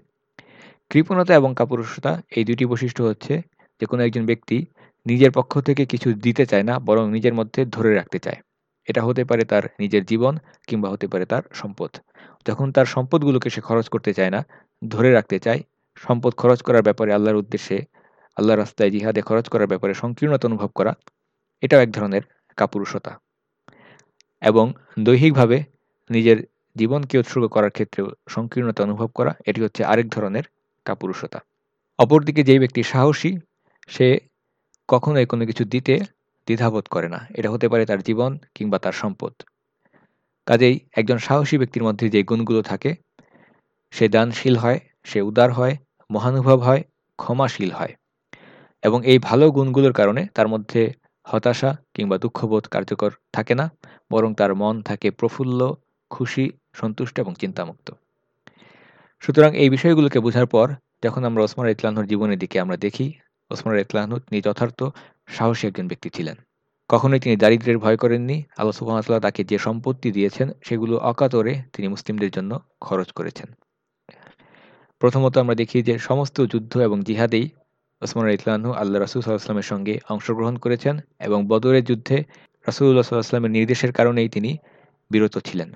কৃপণতা এবং কাপুরুষতা এই দুটি বৈশিষ্ট্য হচ্ছে যে কোনো একজন ব্যক্তি নিজের পক্ষ থেকে কিছু দিতে চায় না, বরং নিজের মধ্যে ধরে রাখতে চায়। এটা হতে পারে তার নিজের জীবন কিংবা হতে পারে তার সম্পদ। যখন তার সম্পদগুলোকে সে খরচ করতে চায় না, ধরে রাখতে চায়, সম্পদ খরচ করার ব্যাপারে আল্লাহর উদ্দেশ্যে আল্লাহ রাস্তায় জিহাদে খরচ করার ব্যাপারে সংকীর্ণতা অনুভব করা, এটাও এক ধরনের কাপুরুষতা। এবং দৈহিকভাবে নিজের জীবনকে উৎসর্গ করার ক্ষেত্রে সংকীর্ণতা অনুভব করা, এটি হচ্ছে আরেক ধরনের কাপুরুষতা। অপরদিকে যেই ব্যক্তি সাহসী, সে কখনোই কোনো কিছু দিতে দ্বিধাবোধ করে না। এটা হতে পারে তার জীবন কিংবা তার সম্পদ। কাজেই একজন সাহসী ব্যক্তির মধ্যে যে গুণগুলো থাকে, সে দানশীল হয়, সে উদার হয়, মহানুভব হয়, ক্ষমাশীল হয়। এবং এই ভালো গুণগুলোর কারণে তার মধ্যে হতাশা কিংবা দুঃখবোধ কার্যকর থাকে না, বরং তার মন থাকে প্রফুল্ল, খুশি, সন্তুষ্ট এবং চিন্তামুক্ত। সুতরাং এই বিষয়গুলোকে বোঝার পর, যখন আমরা ওসমান ইতলানহুর জীবনের দিকে আমরা দেখি, ওসমান ইতলানহু তিনি যথার্থ সাহসী একজন ব্যক্তি ছিলেন। কখনোই তিনি দারিদ্রের ভয় করেননি, আল্লাহ সুহামতাল্লাহ তাকে যে সম্পত্তি দিয়েছেন, সেগুলো অকাতরে তিনি মুসলিমদের জন্য খরচ করেছেন। প্রথমত আমরা দেখি যে সমস্ত যুদ্ধ এবং জিহাদেই ওসমান ইতলানহু আল্লাহ রাসুল সাল্লাহামের সঙ্গে অংশগ্রহণ করেছেন এবং বদরের যুদ্ধে রাসুল্লাহ সাল্লাহামের নির্দেশের কারণেই তিনি বিরত ছিলেন।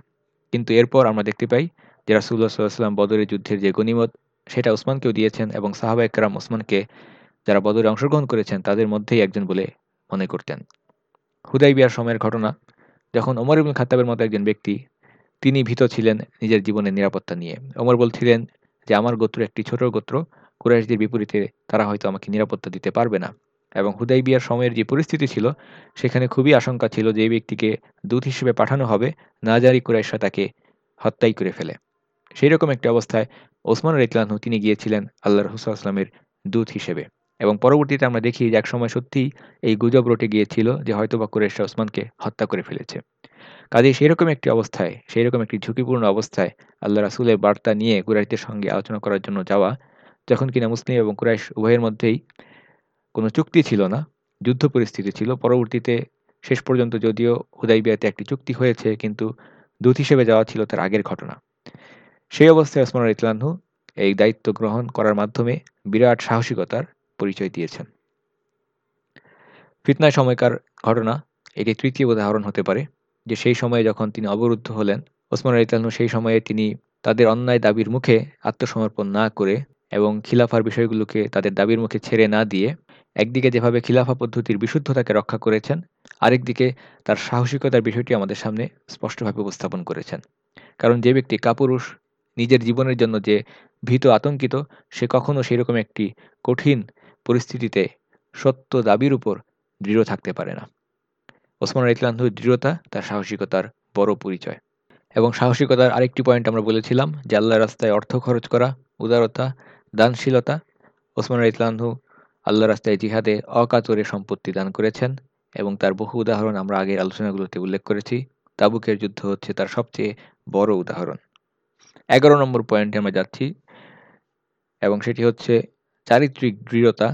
কিন্তু এরপর আমরা দেখতে পাই যে রাসুল্লাহ সাল্লাহাম বদরের যুদ্ধের যে গণিমত, সেটা ওসমানকেও দিয়েছেন এবং সাহাবা একরাম ওসমানকে যারা বদরে অংশগ্রহণ করেছেন, তাদের মধ্যেই একজন বলে মনে করতেন। হুদাই বিয়ার সময়ের ঘটনা, যখন ওমর ইবুল খাতাবের মতো একজন ব্যক্তি, তিনি ভীত ছিলেন নিজের জীবনের নিরাপত্তা নিয়ে। ওমর বলছিলেন যে, আমার গোত্র একটি ছোট গোত্র, কুরাইশদের বিপরীতে তারা হয়তো আমাকে নিরাপত্তা দিতে পারবে না। এবং হুদাই বিয়ার সময়ের যে পরিস্থিতি ছিল, সেখানে খুবই আশঙ্কা ছিল যে ব্যক্তিকে দূত হিসেবে পাঠানো হবে, না জারি কুরাইশা তাকে হত্যাই করে ফেলে। সেই রকম একটি অবস্থায় ওসমান ইতলানহু তিনি গিয়েছিলেন আল্লাহ রহুসাল্লামের দূত হিসেবে। এবং পরবর্তীতে আমরা দেখি যে এক সময় সত্যিই এই গুজব রটে গিয়েছিল যে হয়তো বা কুরেশা ওসমানকে হত্যা করে ফেলেছে। কাজে সেরকম একটি অবস্থায় সেই রকম একটি ঝুঁকিপূর্ণ অবস্থায় আল্লাহ রাসুলের বার্তা নিয়ে কুরাইশদের সঙ্গে আলোচনা করার জন্য যাওয়া, যখন কিনা মুসলিম এবং কুরাইশ উভয়ের মধ্যেই কোনো চুক্তি ছিল না, যুদ্ধ পরিস্থিতি ছিল, পরবর্তীতে শেষ পর্যন্ত যদিও হুদাইবিয়াতে একটি চুক্তি হয়েছে, কিন্তু দূত হিসেবে যাওয়া ছিল তার আগের ঘটনা। সেই অবস্থায় ওসমান ইতলানহু এই দায়িত্ব গ্রহণ করার মাধ্যমে বিরাট সাহসিকতার পরিচয় দিয়েছেন। ফিতনায় সময়কার ঘটনা এটি তৃতীয় উদাহরণ হতে পারে, যে সেই সময়ে যখন তিনি অবরুদ্ধ হলেন, ওসমান ইতলানহু সেই সময়ে তিনি তাদের অন্যায় দাবির মুখে আত্মসমর্পণ না করে এবং খিলাফার বিষয়গুলোকে তাদের দাবির মুখে ছেড়ে না দিয়ে একদিকে যেভাবে খিলাফা পদ্ধতির বিশুদ্ধতাকে রক্ষা করেছেন, আরেকদিকে তার সাহসিকতার বিষয়টি আমাদের সামনে স্পষ্টভাবে উপস্থাপন করেছেন। কারণ যে ব্যক্তি কাপুরুষ নিজের জীবনের জন্য যে ভীত আতঙ্কিত, সে কখনো সেরকম একটি কঠিন পরিস্থিতিতে সত্য দাবির উপর দৃঢ় থাকতে পারে না। ওসমান ইতলানহুর দৃঢ়তা, তার সাহসিকতার বড় পরিচয়। এবং সাহসিকতার আরেকটি পয়েন্ট আমরা বলেছিলাম, যে আল্লাহ রাস্তায় অর্থ খরচ করা, উদারতা, দানশীলতা। ওসমান ইতলানহু আল্লাহ রাস্তায় জিহাদে অকাতরে সম্পত্তি দান করেছেন এবং তার বহু উদাহরণ আমরা আগের আলোচনাগুলোতে উল্লেখ করেছি। তাবুকের যুদ্ধ হচ্ছে তার সবচেয়ে বড় উদাহরণ। এগারো নম্বর পয়েন্টে আমরা যাচ্ছি এবং সেটি হচ্ছে চারিত্রিক দৃঢ়তা,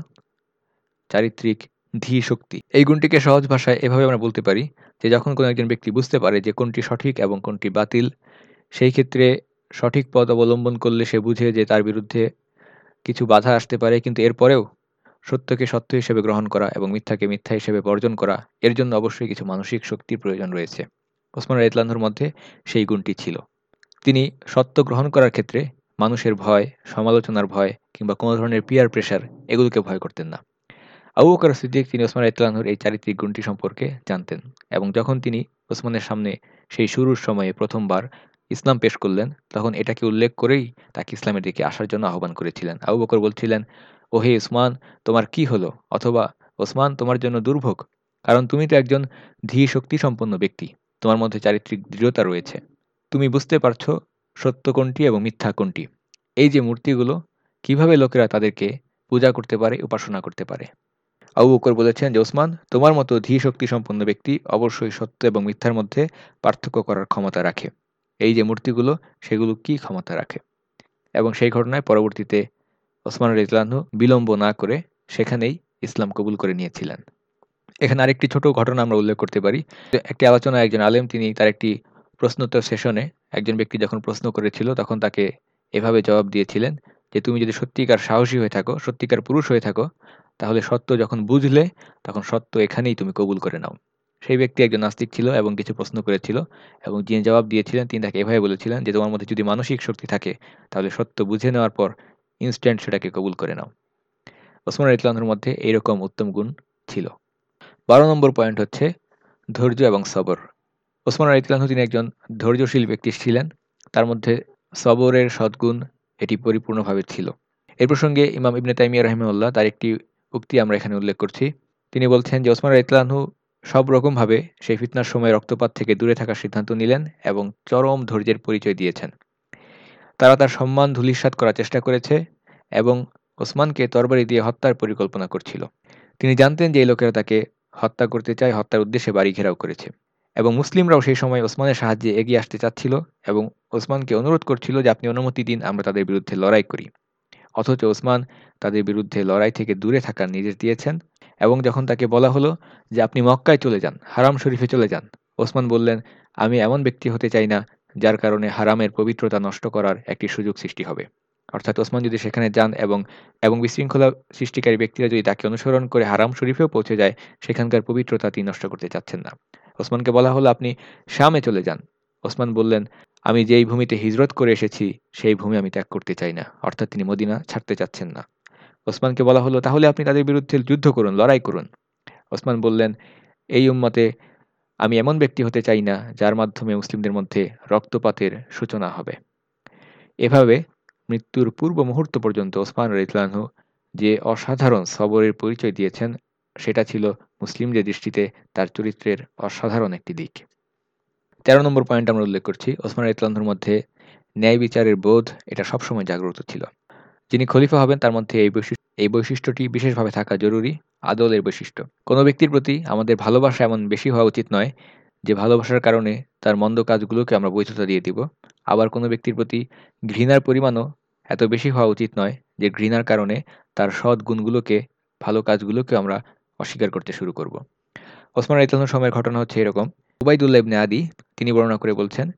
চারিত্রিক ধী শক্তি এই গুণটিকে সহজ ভাষায় এভাবে আমরা বলতে পারি যে যখন কোনো একজন ব্যক্তি বুঝতে পারে যে কোনটি সঠিক এবং কোনটি বাতিল, সেই ক্ষেত্রে সঠিক পথ অবলম্বন করলে সে বুঝে যে তার বিরুদ্ধে কিছু বাধা আসতে পারে, কিন্তু এরপরেও সত্যকে সত্য হিসেবে গ্রহণ করা এবং মিথ্যাকে মিথ্যা হিসেবে বর্জন করা, এর জন্য অবশ্যই কিছু মানসিক শক্তির প্রয়োজন রয়েছে। ওসমান ইতলানহুর মধ্যে সেই গুণটি ছিল। তিনি সত্য গ্রহণ করার ক্ষেত্রে মানুষের ভয়, সমালোচনার ভয় কিংবা কোনো ধরনের পিয়ার প্রেশার এগুলোকে ভয় করতেন না। আবু বকর সিদ্দিক তিনি ওসমান ইতলানহুর এই চারিত্রিক গুণটি সম্পর্কে জানতেন এবং যখন তিনি ওসমানের সামনে সেই শুরুর সময়ে প্রথমবার ইসলাম পেশ করলেন, তখন এটাকে উল্লেখ করেই তাকে ইসলামের দিকে আসার জন্য আহ্বান করেছিলেন। আবু বকর বলছিলেন, ওহে ওসমান, তোমার কি হলো? অথবা ওসমান, তোমার জন্য দুর্ভোগ? কারণ তুমি তো একজন ধী শক্তি সম্পন্ন ব্যক্তি। তোমার মধ্যে চারিত্রিক দৃঢ়তা রয়েছে। তুমি বুঝতে পারছ সত্য কোনটি এবং মিথ্যা কোনটি। এই যে মূর্তিগুলো, কীভাবে লোকেরা তাদেরকে পূজা করতে পারে, উপাসনা করতে পারে? আবু বকর বলেছেন যে, ওসমান, তোমার মতো ধী শক্তি সম্পন্ন ব্যক্তি অবশ্যই সত্য এবং মিথ্যার মধ্যে পার্থক্য করার ক্ষমতা রাখে। এই যে মূর্তিগুলো, সেগুলো কি ক্ষমতা রাখে? এবং সেই ঘটনায় পরবর্তীতে ওসমান ইতলানহু বিলম্ব না করে সেখানেই ইসলাম কবুল করে নিয়েছিলেন। এখানে আরেকটি ছোট ঘটনা আমরা উল্লেখ করতে পারি। একটি আলোচনায় একজন আলেম, তিনি তার একটি প্রশ্নোত্তর সেশনে একজন ব্যক্তি যখন প্রশ্ন করেছিল, তখন তাকে এভাবে জবাব দিয়েছিলেন যে, তুমি যদি সত্যিকার সাহসী হয়ে থাকো, সত্যিকার পুরুষ হয়ে থাকো, তাহলে সত্য যখন বুঝলে, তখন সত্য এখানেই তুমি কবুল করে নাও। সেই ব্যক্তি একজন নাস্তিক ছিল এবং কিছু প্রশ্ন করেছিল এবং যিনি জবাব দিয়েছিলেন, তিনি তাকে এভাবে বলেছিলেন যে, তোমার মধ্যে যদি মানসিক শক্তি থাকে, তাহলে সত্য বুঝে নেওয়ার পর ইনস্ট্যান্ট সেটাকে কবুল করে নাও। ওসমান ইতলানের মধ্যে এইরকম উত্তম গুণ ছিল। বারো নম্বর পয়েন্ট হচ্ছে ধৈর্য এবং সবর। ওসমান ইতলানহু তিনি একজন ধৈর্যশীল ব্যক্তি ছিলেন। তার মধ্যে সবরের সদ্গুণ এটি পরিপূর্ণভাবে ছিল। এর প্রসঙ্গে ইমাম ইবনে তাইমিয়া রহমউল্লাহ তার একটি উক্তি আমরা এখানে উল্লেখ করছি। তিনি বলছেন যে, ওসমান ইতলানহু সব রকমভাবে সেই ফিতনার সময় রক্তপাত থেকে দূরে থাকার সিদ্ধান্ত নিলেন এবং চরম ধৈর্যের পরিচয় দিয়েছেন। তারা তার সম্মান ধুলিস্বাদ করার চেষ্টা করেছে এবং ওসমানকে তরবারি দিয়ে হত্যার পরিকল্পনা করছিল। তিনি জানতেন যে, এই লোকেরা তাকে হত্যা করতে চায়, হত্যার উদ্দেশ্যে বাড়ি ঘেরাও করেছে। এবং মুসলিমরাও সেই সময় ওসমানের সাহায্যে এগিয়ে আসতে চাচ্ছিল এবং ওসমানকে অনুরোধ করছিল যে আপনি অনুমতি দিন, আমরা তাদের বিরুদ্ধে লড়াই করি। অথচ ওসমান তাদের বিরুদ্ধে লড়াই থেকে দূরে থাকার নির্দেশ দিয়েছেন এবং যখন তাকে বলা হলো যে আপনি মক্কায় চলে যান, হারাম শরীফে চলে যান, ওসমান বললেন, আমি এমন ব্যক্তি হতে চাই না যার কারণে হারামের পবিত্রতা নষ্ট করার একটি সুযোগ সৃষ্টি হবে। অর্থাৎ ওসমান যদি সেখানে যান এবং এবং বিশৃঙ্খলা সৃষ্টিকারী ব্যক্তিরা যদি তাকে অনুসরণ করে হারাম শরীফেও পৌঁছে যায়, সেখানকার পবিত্রতা তিনি নষ্ট করতে চাচ্ছেন না। ওসমানকে বলা হলো, আপনি শামে চলে যান। ওসমান বললেন, আমি যেই ভূমিতে হিজরত করে এসেছি, সেই ভূমি আমি ত্যাগ করতে চাই না, অর্থাৎ তিনি মদিনা ছাড়তে চাচ্ছেন না। ওসমানকে বলা হলো, তাহলে আপনি তাদের বিরুদ্ধে যুদ্ধ করুন, লড়াই করুন। ওসমান বললেন, এই উম্মতে আমি এমন ব্যক্তি হতে চাই না, যার মাধ্যমে মুসলিমদের মধ্যে রক্তপাতের সূচনা হবে। এভাবে মৃত্যুর পূর্ব মুহূর্ত পর্যন্ত ওসমান রিতলানহু যে অসাধারণ সবরের পরিচয় দিয়েছেন সেটা ছিল মুসলিমদের দৃষ্টিতে তার চরিত্রের অসাধারণ একটি দিক। তেরো নম্বর পয়েন্ট আমরা উল্লেখ করছি, ওসমান ইতলানহুর মধ্যে ন্যায় বিচারের বোধ এটা সবসময় জাগ্রত ছিল। যিনি খলিফা হবেন, তার মধ্যে এই বৈশিষ্ট্য এই বৈশিষ্ট্যটি বিশেষভাবে থাকা জরুরি, আদলের বৈশিষ্ট্য। কোনো ব্যক্তির প্রতি আমাদের ভালোবাসা এমন বেশি হওয়া উচিত নয় যে ভালোবাসার কারণে তার মন্দ কাজগুলোকে আমরা বৈধতা দিয়ে দিব। আবার কোনো ব্যক্তির প্রতি ঘৃণার পরিমাণও এত বেশি হওয়া উচিত নয় যে ঘৃণার কারণে তার সৎ গুণগুলোকে, ভালো কাজগুলোকে আমরা অস্বীকার করতে শুরু করব। ওসমান ইতলানোর সময়ের ঘটনা হচ্ছে এরকম। উবাইদুল্লাহ ইবনে আদি, তিনি বর্ণনা করে বলছেন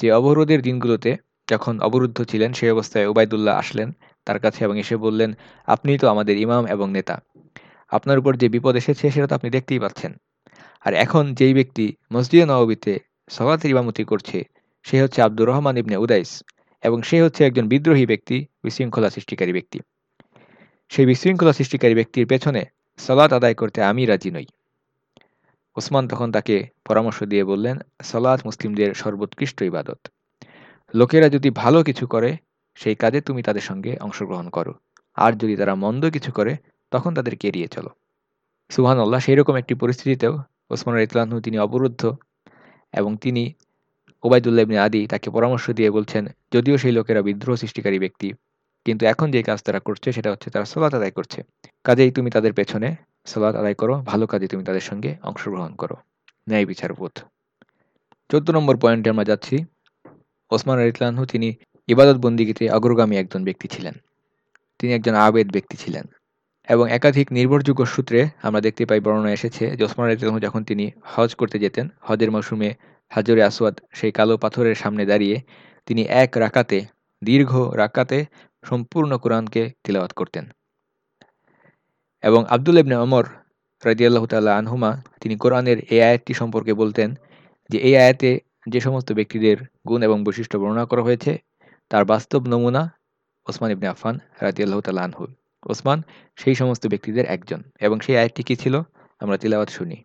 যে, অবরোধের দিনগুলোতে যখন অবরুদ্ধ ছিলেন, সেই অবস্থায় উবাইদুল্লাহ আসলেন তার কাছে এবং এসে বললেন, আপনি তো আমাদের ইমাম এবং নেতা। আপনার উপর যে বিপদ এসেছে, সেটা তো আপনি দেখতেই পাচ্ছেন। আর এখন যেই ব্যক্তি মসজিদে নবীতে সলাতের ইমামতি করছে, সে হচ্ছে আব্দুর রহমান ইবনে উদাইস এবং সে হচ্ছে একজন বিদ্রোহী ব্যক্তি, বিশৃঙ্খলা সৃষ্টিকারী ব্যক্তি। সেই বিশৃঙ্খলা সৃষ্টিকারী ব্যক্তির পেছনে সলাৎ আদায় করতে আমি রাজি নই। ওসমান তখন তাকে পরামর্শ দিয়ে বললেন সলাৎ মুসলিমদের সর্বোৎকৃষ্ট ইবাদত। লোকেরা যদি ভালো কিছু করে, সেই কাজে তুমি তাদের সঙ্গে অংশগ্রহণ করো। আর যদি তারা মন্দ কিছু করে, তখন তাদেরকে এড়িয়ে চলো। সুহান আল্লাহ সেই রকম একটি পরিস্থিতিতেও ওসমান ইতলানহু তিনি অবরুদ্ধ এবং তিনি ওবায়দুল্লাহ আদি তাকে পরামর্শ দিয়ে বলছেন, যদিও সেই লোকেরা বিদ্রোহ সৃষ্টিকারী ব্যক্তি কিন্তু এখন যে কাজ তারা করছে সেটা হচ্ছে তারা সলাত আদায় করছে। কাজেই তুমি তাদের পেছনে সলাত আদায় করো, ভালো কাজে তুমি তাদের সঙ্গে অংশগ্রহণ করো। ন্যায় বিচারবোধ চোদ্দ নম্বর পয়েন্টে আমরা যাচ্ছি। ওসমান ইতলানহু তিনি ইবাদত বন্দিগিতে অগ্রগামী একজন ব্যক্তি ছিলেন। তিনি একজন আবেদ ব্যক্তি ছিলেন। এবং একাধিক নির্ভরযোগ্য সূত্রে আমরা দেখতে পাই বর্ণনা এসেছে যে ওসমান রাজিয়াল্লাহু যখন তিনি হজ করতে যেতেন, হজের মৌসুমে হাজরে আসওয়াদ সেই কালো পাথরের সামনে দাঁড়িয়ে তিনি এক রাকাতে, দীর্ঘ রাকাতে সম্পূর্ণ কোরআনকে তিলাওয়াত করতেন। এবং আব্দুল ইবনে অমর রাজিয়াল্লাহ তাল্লাহ আনহুমা, তিনি কোরআনের এই আয়াতটি সম্পর্কে বলতেন যে, এই আয়াতে যে সমস্ত ব্যক্তিদের গুণ এবং বৈশিষ্ট্য বর্ণনা করা হয়েছে, তার বাস্তব নমুনা ওসমান ইবনে আফান রাজিয়াল্লাহ তাল্লাহ আনহু। ওসমান সেই সমস্ত ব্যক্তিদের একজন। এবং সেই আয়াতটি কী ছিল? আমরা তিলাওয়াত শুনি।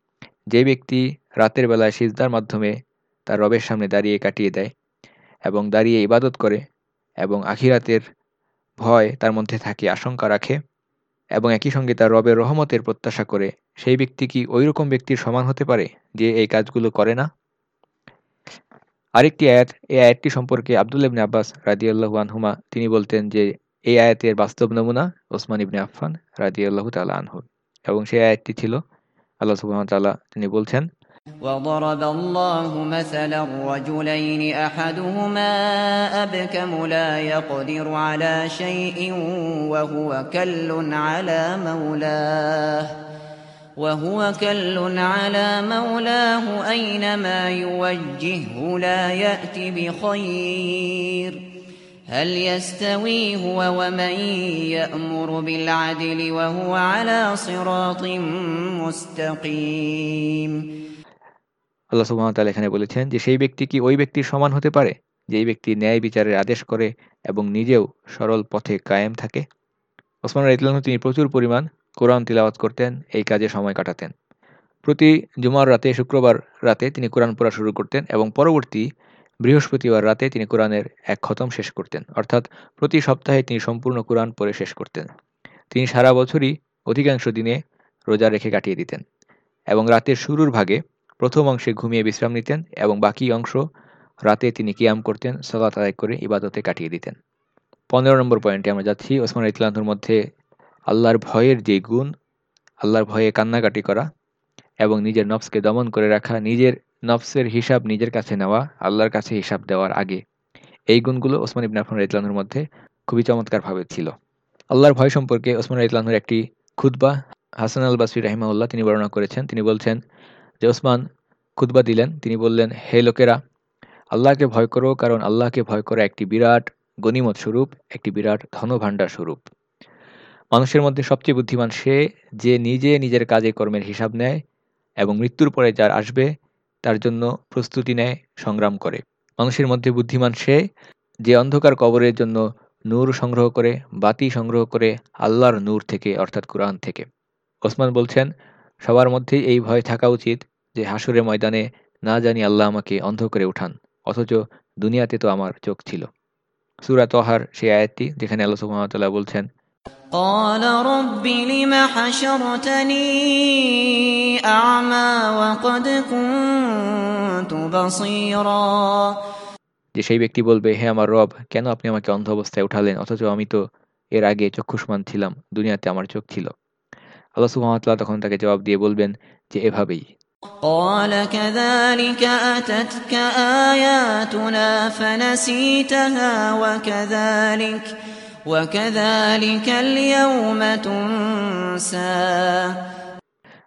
যে ব্যক্তি রাতের বেলায় সিজদার মাধ্যমে তার রবের সামনে দাঁড়িয়ে কাটিয়ে দেয় এবং দাঁড়িয়ে ইবাদত করে এবং আখিরাতের ভয় তার মধ্যে থাকে, আশঙ্কা রাখে এবং একই সঙ্গে তার রবের রহমতের প্রত্যাশা করে, সেই ব্যক্তি কি ওই রকম ব্যক্তির সমান হতে পারে যে এই কাজগুলো করে না? আরেকটি আয়াত, এই আয়াতটি সম্পর্কে আবদুল ইবনে আব্বাস রাদিয়াল্লাহু আনহুমা তিনি বলতেন যে, এই আয়াতের বাস্তব নমুনা ওসমান ইবনে আফফান রাদিয়াল্লাহু তাআলা আনহু এবং সেই আয়াতটি ছিল আল্লাহ সুবহানাহু ওয়া তাআলা তিনি বলছেন وضرب الله مثلا رجلين احدهما ابكم لا يقدر على شيء وهو كل على مولاه وهو كل على مولاه اينما يوجهه لا يات بخير هل يستوي هو ومن يأمر بالعدل وهو على صراط مستقيم আল্লাহ সুবহানাহু এখানে বলেছেন যে সেই ব্যক্তি কি ওই ব্যক্তির সমান হতে পারে যেই ব্যক্তি ন্যায় বিচারের আদেশ করে এবং নিজেও সরল পথে কায়েম থাকে ওসমান রাইতলানহু তিনি প্রচুর পরিমাণ কোরআন তিলাওয়াত করতেন এই কাজে সময় কাটাতেন প্রতি জুমার রাতে শুক্রবার রাতে তিনি কোরআন পড়া শুরু করতেন এবং পরবর্তী বৃহস্পতিবার রাতে তিনি কোরআনের এক খতম শেষ করতেন, অর্থাৎ প্রতি সপ্তাহে তিনি সম্পূর্ণ কোরআন পড়ে শেষ করতেন। তিনি সারা বছরই অধিকাংশ দিনে রোজা রেখে কাটিয়ে দিতেন এবং রাতের শুরুর ভাগে প্রথম অংশে ঘুমিয়ে বিশ্রাম নিতেন এবং বাকি অংশ রাতে তিনি কিয়াম করতেন, সলাত আদায় করে ইবাদতে কাটিয়ে দিতেন। পনেরো নম্বর পয়েন্টে আমরা যাচ্ছি, ওসমান ইতলানহুর মধ্যে আল্লাহর ভয়ের যে গুণ, আল্লাহর ভয়ে কান্নাকাটি করা এবং নিজের নফসকে দমন করে রাখা, নিজের নফসের হিসাব নিজের কাছে নেওয়া, আল্লাহর কাছে হিসাব দেওয়ার আগে। এই গুণগুলো ওসমান ইবন আফান ইতলানহুর মধ্যে খুবই চমৎকারভাবে ছিল। আল্লাহর ভয় সম্পর্কে ওসমান ইতলানহুর একটি খুদ্া হাসান আল বাসরি রাহিমাউল্লাহ তিনি বর্ণনা করেছেন। তিনি বলছেন যে, ওসমান খুদ্া দিলেন। তিনি বললেন, হে লোকেরা, আল্লাহকে ভয় করো কারণ আল্লাহকে ভয় করা একটি বিরাট গনিমত স্বরূপ, একটি বিরাট ধনভাণ্ডার স্বরূপ। মানুষের মধ্যে সবচেয়ে বুদ্ধিমান সে যে নিজে নিজের কাজে কর্মের হিসাব নেয় এবং মৃত্যুর পরে যার আসবে তার জন্য প্রস্তুতি নেয়, সংগ্রাম করে। মানুষের মধ্যে বুদ্ধিমান সে, যে অন্ধকার কবরের জন্য নূর সংগ্রহ করে, বাতি সংগ্রহ করে আল্লাহর নূর থেকে, অর্থাৎ কোরআন থেকে। ওসমান বলছেন, সবার মধ্যেই এই ভয় থাকা উচিত যে হাসুরের ময়দানে না জানি আল্লাহ আমাকে অন্ধ করে উঠান, অথচ দুনিয়াতে তো আমার চোখ ছিল। সুরা তহার সেই আয়াতটি যেখানে আল্লাহ সুহামতাল্লাহ বলছেন قال رب لم حشرتني أعمى وقد كنت بصيرا যে সেই ব্যক্তি বলবে হে আমার রব কেন আপনি আমাকে অন্ধ অবস্থায় উঠালেন অথচ আমি তো এর আগে চক্ষুষ্মান ছিলাম দুনিয়াতে আমার চোখ ছিল আল্লাহ সুহামতাল্লাহ তখন তাকে জবাব দিয়ে বলবেন যে এভাবেই قال كذلك أتتك آياتنا فنسيتها وكذلك وكذلك اليوم تنسى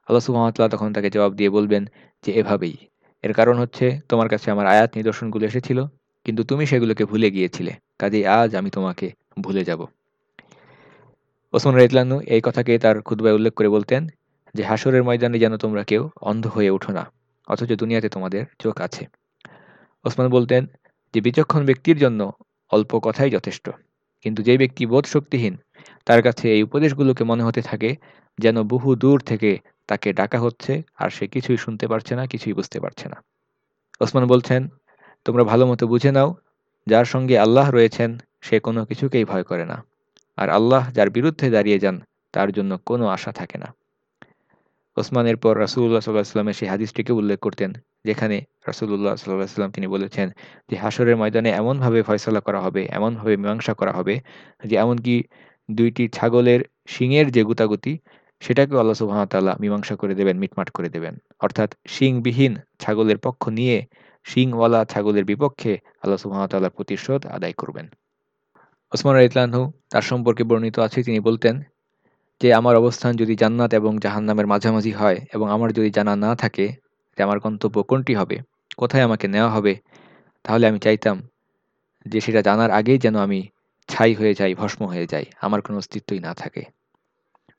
আল্লাহ সুহামতাল্লাহ তখন তাকে জবাব দিয়ে বলবেন যে এভাবেই এর কারণ হচ্ছে তোমার কাছে আমার আয়াত নিদর্শনগুলো এসেছিল কিন্তু তুমি সেগুলোকে ভুলে গিয়েছিলে কাজেই আজ আমি তোমাকে ভুলে যাব ওসমান রাইতলানু এই কথাকে তার খুদ্বায় উল্লেখ করে বলতেন যে হাসরের ময়দানে যেন তোমরা কেউ অন্ধ হয়ে ওঠো না অথচ দুনিয়াতে তোমাদের চোখ আছে ওসমান বলতেন যে বিচক্ষণ ব্যক্তির জন্য অল্প কথাই যথেষ্ট কিন্তু যে ব্যক্তি বোধ শক্তিহীন তার কাছে এই উপদেশগুলোকে মনে হতে থাকে যেন বহু দূর থেকে তাকে ডাকা হচ্ছে আর সে কিছুই শুনতে পারছে না, কিছুই বুঝতে পারছে না। ওসমান বলছেন, তোমরা ভালো মতো বুঝে নাও, যার সঙ্গে আল্লাহ রয়েছেন, সে কোনো কিছুকেই ভয় করে না। আর আল্লাহ যার বিরুদ্ধে দাঁড়িয়ে যান, তার জন্য কোনো আশা থাকে না। ওসমানের পর রাসুল্লাহ সাল্লাহ সাল্লামের সেই হাদিসটিকে উল্লেখ করতেন যেখানে রাসুল্লাহ সাল্লাহ সাল্লাম তিনি বলেছেন যে হাসরের ময়দানে এমনভাবে ফয়সলা করা হবে, এমনভাবে মীমাংসা করা হবে যে এমনকি দুইটি ছাগলের শিংয়ের যে গুতাগুতি, সেটাকেও আল্লাহ সুহামতাল্লাহ মীমাংসা করে দেবেন, মিটমাট করে দেবেন। অর্থাৎ শিংবিহীন ছাগলের পক্ষ নিয়ে শিংওয়ালা ছাগলের বিপক্ষে আল্লাহ সুহামতাল্লাহ প্রতিশোধ আদায় করবেন। ওসমান ইতলানহু তার সম্পর্কে বর্ণিত আছে, তিনি বলতেন যে, আমার অবস্থান যদি জান্নাত এবং জাহান্নামের মাঝামাঝি হয় এবং আমার যদি জানা না থাকে যে আমার গন্তব্য কোনটি হবে? কোথায় আমাকে নেওয়া হবে? তাহলে আমি চাইতাম যে সেটা জানার আগেই যেন আমি ছাই হয়ে যাই, ভস্ম হয়ে যাই, আমার কোনো অস্তিত্বই না থাকে।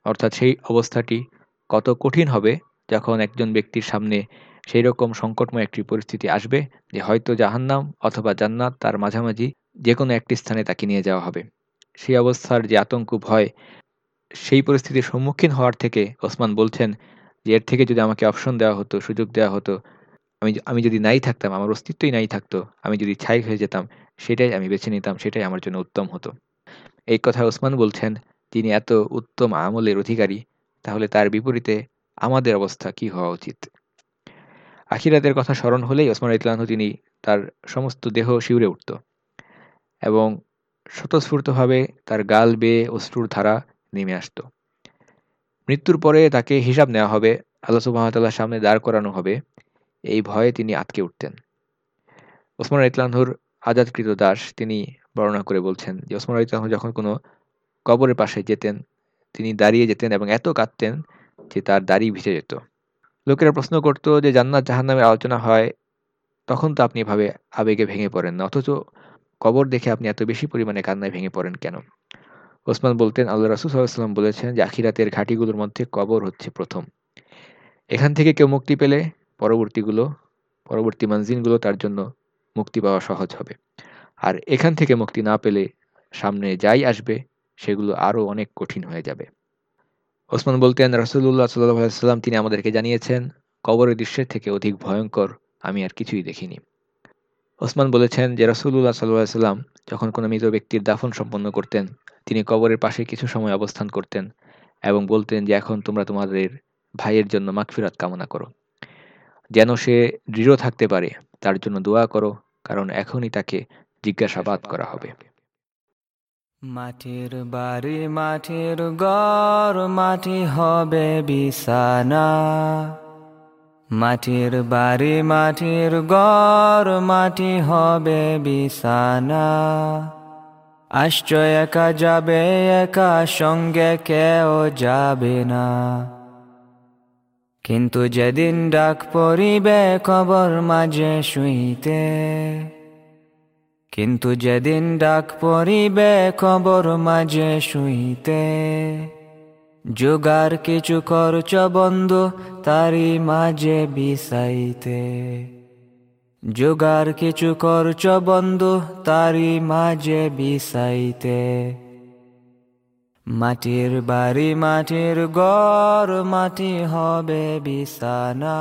অর্থাৎ সেই অবস্থাটি কত কঠিন হবে যখন একজন ব্যক্তির সামনে সেই রকম সংকটময় একটি পরিস্থিতি আসবে যে হয়তো জাহান্নাম অথবা জান্নাত তার মাঝামাঝি যে কোনো একটি স্থানে তাকে নিয়ে যাওয়া হবে। সেই অবস্থার যে আতঙ্ক, ভয়, সেই পরিস্থিতির সম্মুখীন হওয়ার থেকে ওসমান বলছেন যে এর থেকে যদি আমাকে অপশন দেওয়া হতো, সুযোগ দেওয়া হতো, আমি আমি যদি নাই থাকতাম, আমার অস্তিত্বই নাই থাকতো, আমি যদি ছাই হয়ে যেতাম, সেটাই আমি বেছে নিতাম, সেটাই আমার জন্য উত্তম হতো। এই কথা ওসমান বলছেন, তিনি এত উত্তম আমলের অধিকারী, তাহলে তার বিপরীতে আমাদের অবস্থা কি হওয়া উচিত? আখিরাতের কথা স্মরণ হলেই ওসমান ইতলানহু তিনি তার সমস্ত দেহ শিউরে উঠত এবং স্বতঃস্ফূর্তভাবে তার গাল বেয়ে অশ্রুর ধারা নেমে আসত। মৃত্যুর পরে তাকে হিসাব নেওয়া হবে, আল্লাহ সুবাহতাল্লাহর সামনে দাঁড় করানো হবে। এই ভয়ে তিনি আটকে উঠতেন। ওসমান ইতলানহুর আজাদকৃত দাস তিনি বর্ণনা করে বলছেন যে, ওসমান ইতলানহু যখন কোনো কবরের পাশে যেতেন, তিনি দাঁড়িয়ে যেতেন এবং এত কাঁদতেন যে তার দাড়ি ভিজে যেত। লোকেরা প্রশ্ন করতো যে, জান্নাত জাহান নামের আলোচনা হয়, তখন তো আপনি এভাবে আবেগে ভেঙে পড়েন না, অথচ কবর দেখে আপনি এত বেশি পরিমাণে কান্নায় ভেঙে পড়েন কেন? ওসমান বলতেন, আল্লাহ রাসুল সাল্লাম বলেছেন যে, আখিরাতের ঘাটিগুলোর মধ্যে কবর হচ্ছে প্রথম। এখান থেকে কেউ মুক্তি পেলে পরবর্তীগুলো, পরবর্তী মানজিনগুলো তার জন্য মুক্তি পাওয়া সহজ হবে। আর এখান থেকে মুক্তি না পেলে সামনে যাই আসবে, সেগুলো আরও অনেক কঠিন হয়ে যাবে। ওসমান বলতেন রাসুল্লাহ সাল্লাহ সাল্লাম তিনি আমাদেরকে জানিয়েছেন, কবরের দৃশ্যের থেকে অধিক ভয়ঙ্কর আমি আর কিছুই দেখিনি। ওসমান বলেছেন যে রাসুল্লাহ সাল্লাহ সাল্লাম যখন কোনো মৃত ব্যক্তির দাফন সম্পন্ন করতেন, তিনি কবরের পাশে কিছু সময় অবস্থান করতেন এবং বলতেন যে, এখন তোমরা তোমাদের ভাইয়ের জন্য মাগফিরাত কামনা করো। যেন সে দৃঢ় থাকতে পারে, তার জন্য দোয়া করো, কারণ এখনই তাকে জিজ্ঞাসাবাদ করা হবে। মাটির বাড়ি, মাটির গড় মাটি হবে বিছানা। মাটির বাড়ি, মাটির গড় মাটি হবে বিছানা। আশ্চ একা যাবে, একা সঙ্গে কেউ যাবে না। কিন্তু যেদিন ডাক পড়িবে কবর মাঝে শুইতে। কিন্তু যেদিন ডাক পড়িবে কবর মাঝে শুইতে। যোগার কিছু করছ বন্ধু তারি মাঝে বিসাইতে যোগার কিছু করছ বন্ধু তারি মাঝে বিসাইতে মাটির বাড়ি, মাটির গড় মাটি হবে বিছানা।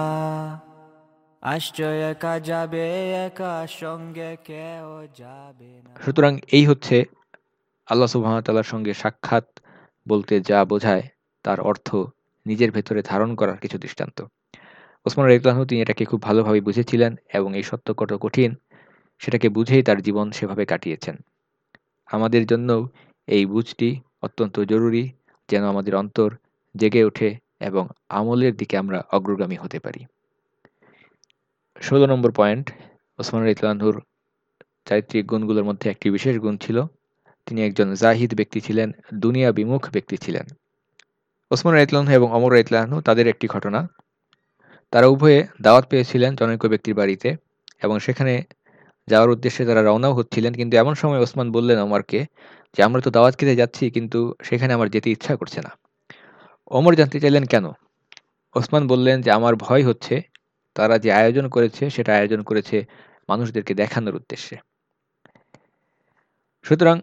আশ্চর্য একা যাবে, একা সঙ্গে কেউ যাবে সুতরাং এই হচ্ছে আল্লাহ সুবাহতাল্লার সঙ্গে সাক্ষাৎ বলতে যা বোঝায়। তার অর্থ নিজের ভেতরে ধারণ করার কিছু দৃষ্টান্ত। ওসমান রেকলাহ তিনি এটাকে খুব ভালোভাবে বুঝেছিলেন এবং এই সত্য কত কঠিন সেটাকে বুঝেই তার জীবন সেভাবে কাটিয়েছেন। আমাদের জন্যও এই বুঝটি অত্যন্ত জরুরি যেন আমাদের অন্তর জেগে ওঠে এবং আমলের দিকে আমরা অগ্রগামী হতে পারি। ষোলো নম্বর পয়েন্ট, ওসমান ইতলানহুর চারিত্রিক গুণগুলোর মধ্যে একটি বিশেষ গুণ ছিল। তিনি একজন জাহিদ ব্যক্তি ছিলেন দুনিয়া বিমুখ ব্যক্তি ছিলেন। ওসমান ইতলানহু এবং অমর ইতলানহু তাদের একটি ঘটনা। তারা উভয়ে দাওয়াত পেয়েছিলেন জনৈক ব্যক্তির বাড়িতে এবং সেখানে যাওয়ার উদ্দেশ্যে তারা রওনাও হচ্ছিলেন। কিন্তু এমন সময় ওসমান বললেন অমরকে যে, আমরা তো দাওয়াত খেতে যাচ্ছি, কিন্তু সেখানে আমার যেতে ইচ্ছা করছে না। অমর জানতে চাইলেন কেন? ওসমান বললেন যে, আমার ভয় হচ্ছে। তারা যে আয়োজন করেছে, সেটা আয়োজন করেছে মানুষদেরকে দেখানোর উদ্দেশ্যে। সুতরাং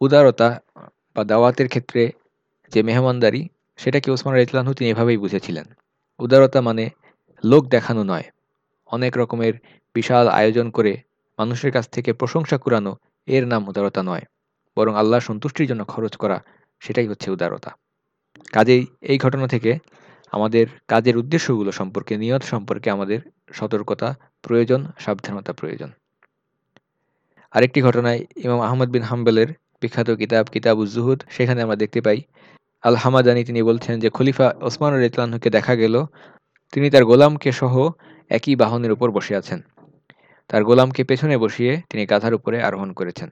উদারতা বা দাওয়াতের ক্ষেত্রে যে মেহমানদারি, সেটাকে ওসমান রাইতলানহু তিনি এভাবেই বুঝেছিলেন। উদারতা মানে লোক দেখানো নয়। অনেক রকমের বিশাল আয়োজন করে মানুষের কাছ থেকে প্রশংসা কুরানো এর নাম উদারতা নয়। বরং আল্লাহ সন্তুষ্টির জন্য খরচ করা সেটাই হচ্ছে উদারতা। কাজেই এই ঘটনা থেকে আমাদের কাজের উদ্দেশ্যগুলো সম্পর্কে, নিয়ত সম্পর্কে আমাদের সতর্কতা প্রয়োজন, সাবধানতা প্রয়োজন। আরেকটি ঘটনায় ইমাম আহমদ বিন হাম্বেলের বিখ্যাত কিতাব কিতাব উজ্জুহুদ সেখানে আমরা দেখতে পাই আল হামাদানি তিনি বলছেন যে, খলিফা ওসমান ইতলানহুকে দেখা গেল, তিনি তার গোলামকে সহ একই বাহনের উপর বসে আছেন। তার গোলামকে পেছনে বসিয়ে তিনি গাধার উপরে আরোহণ করেছেন।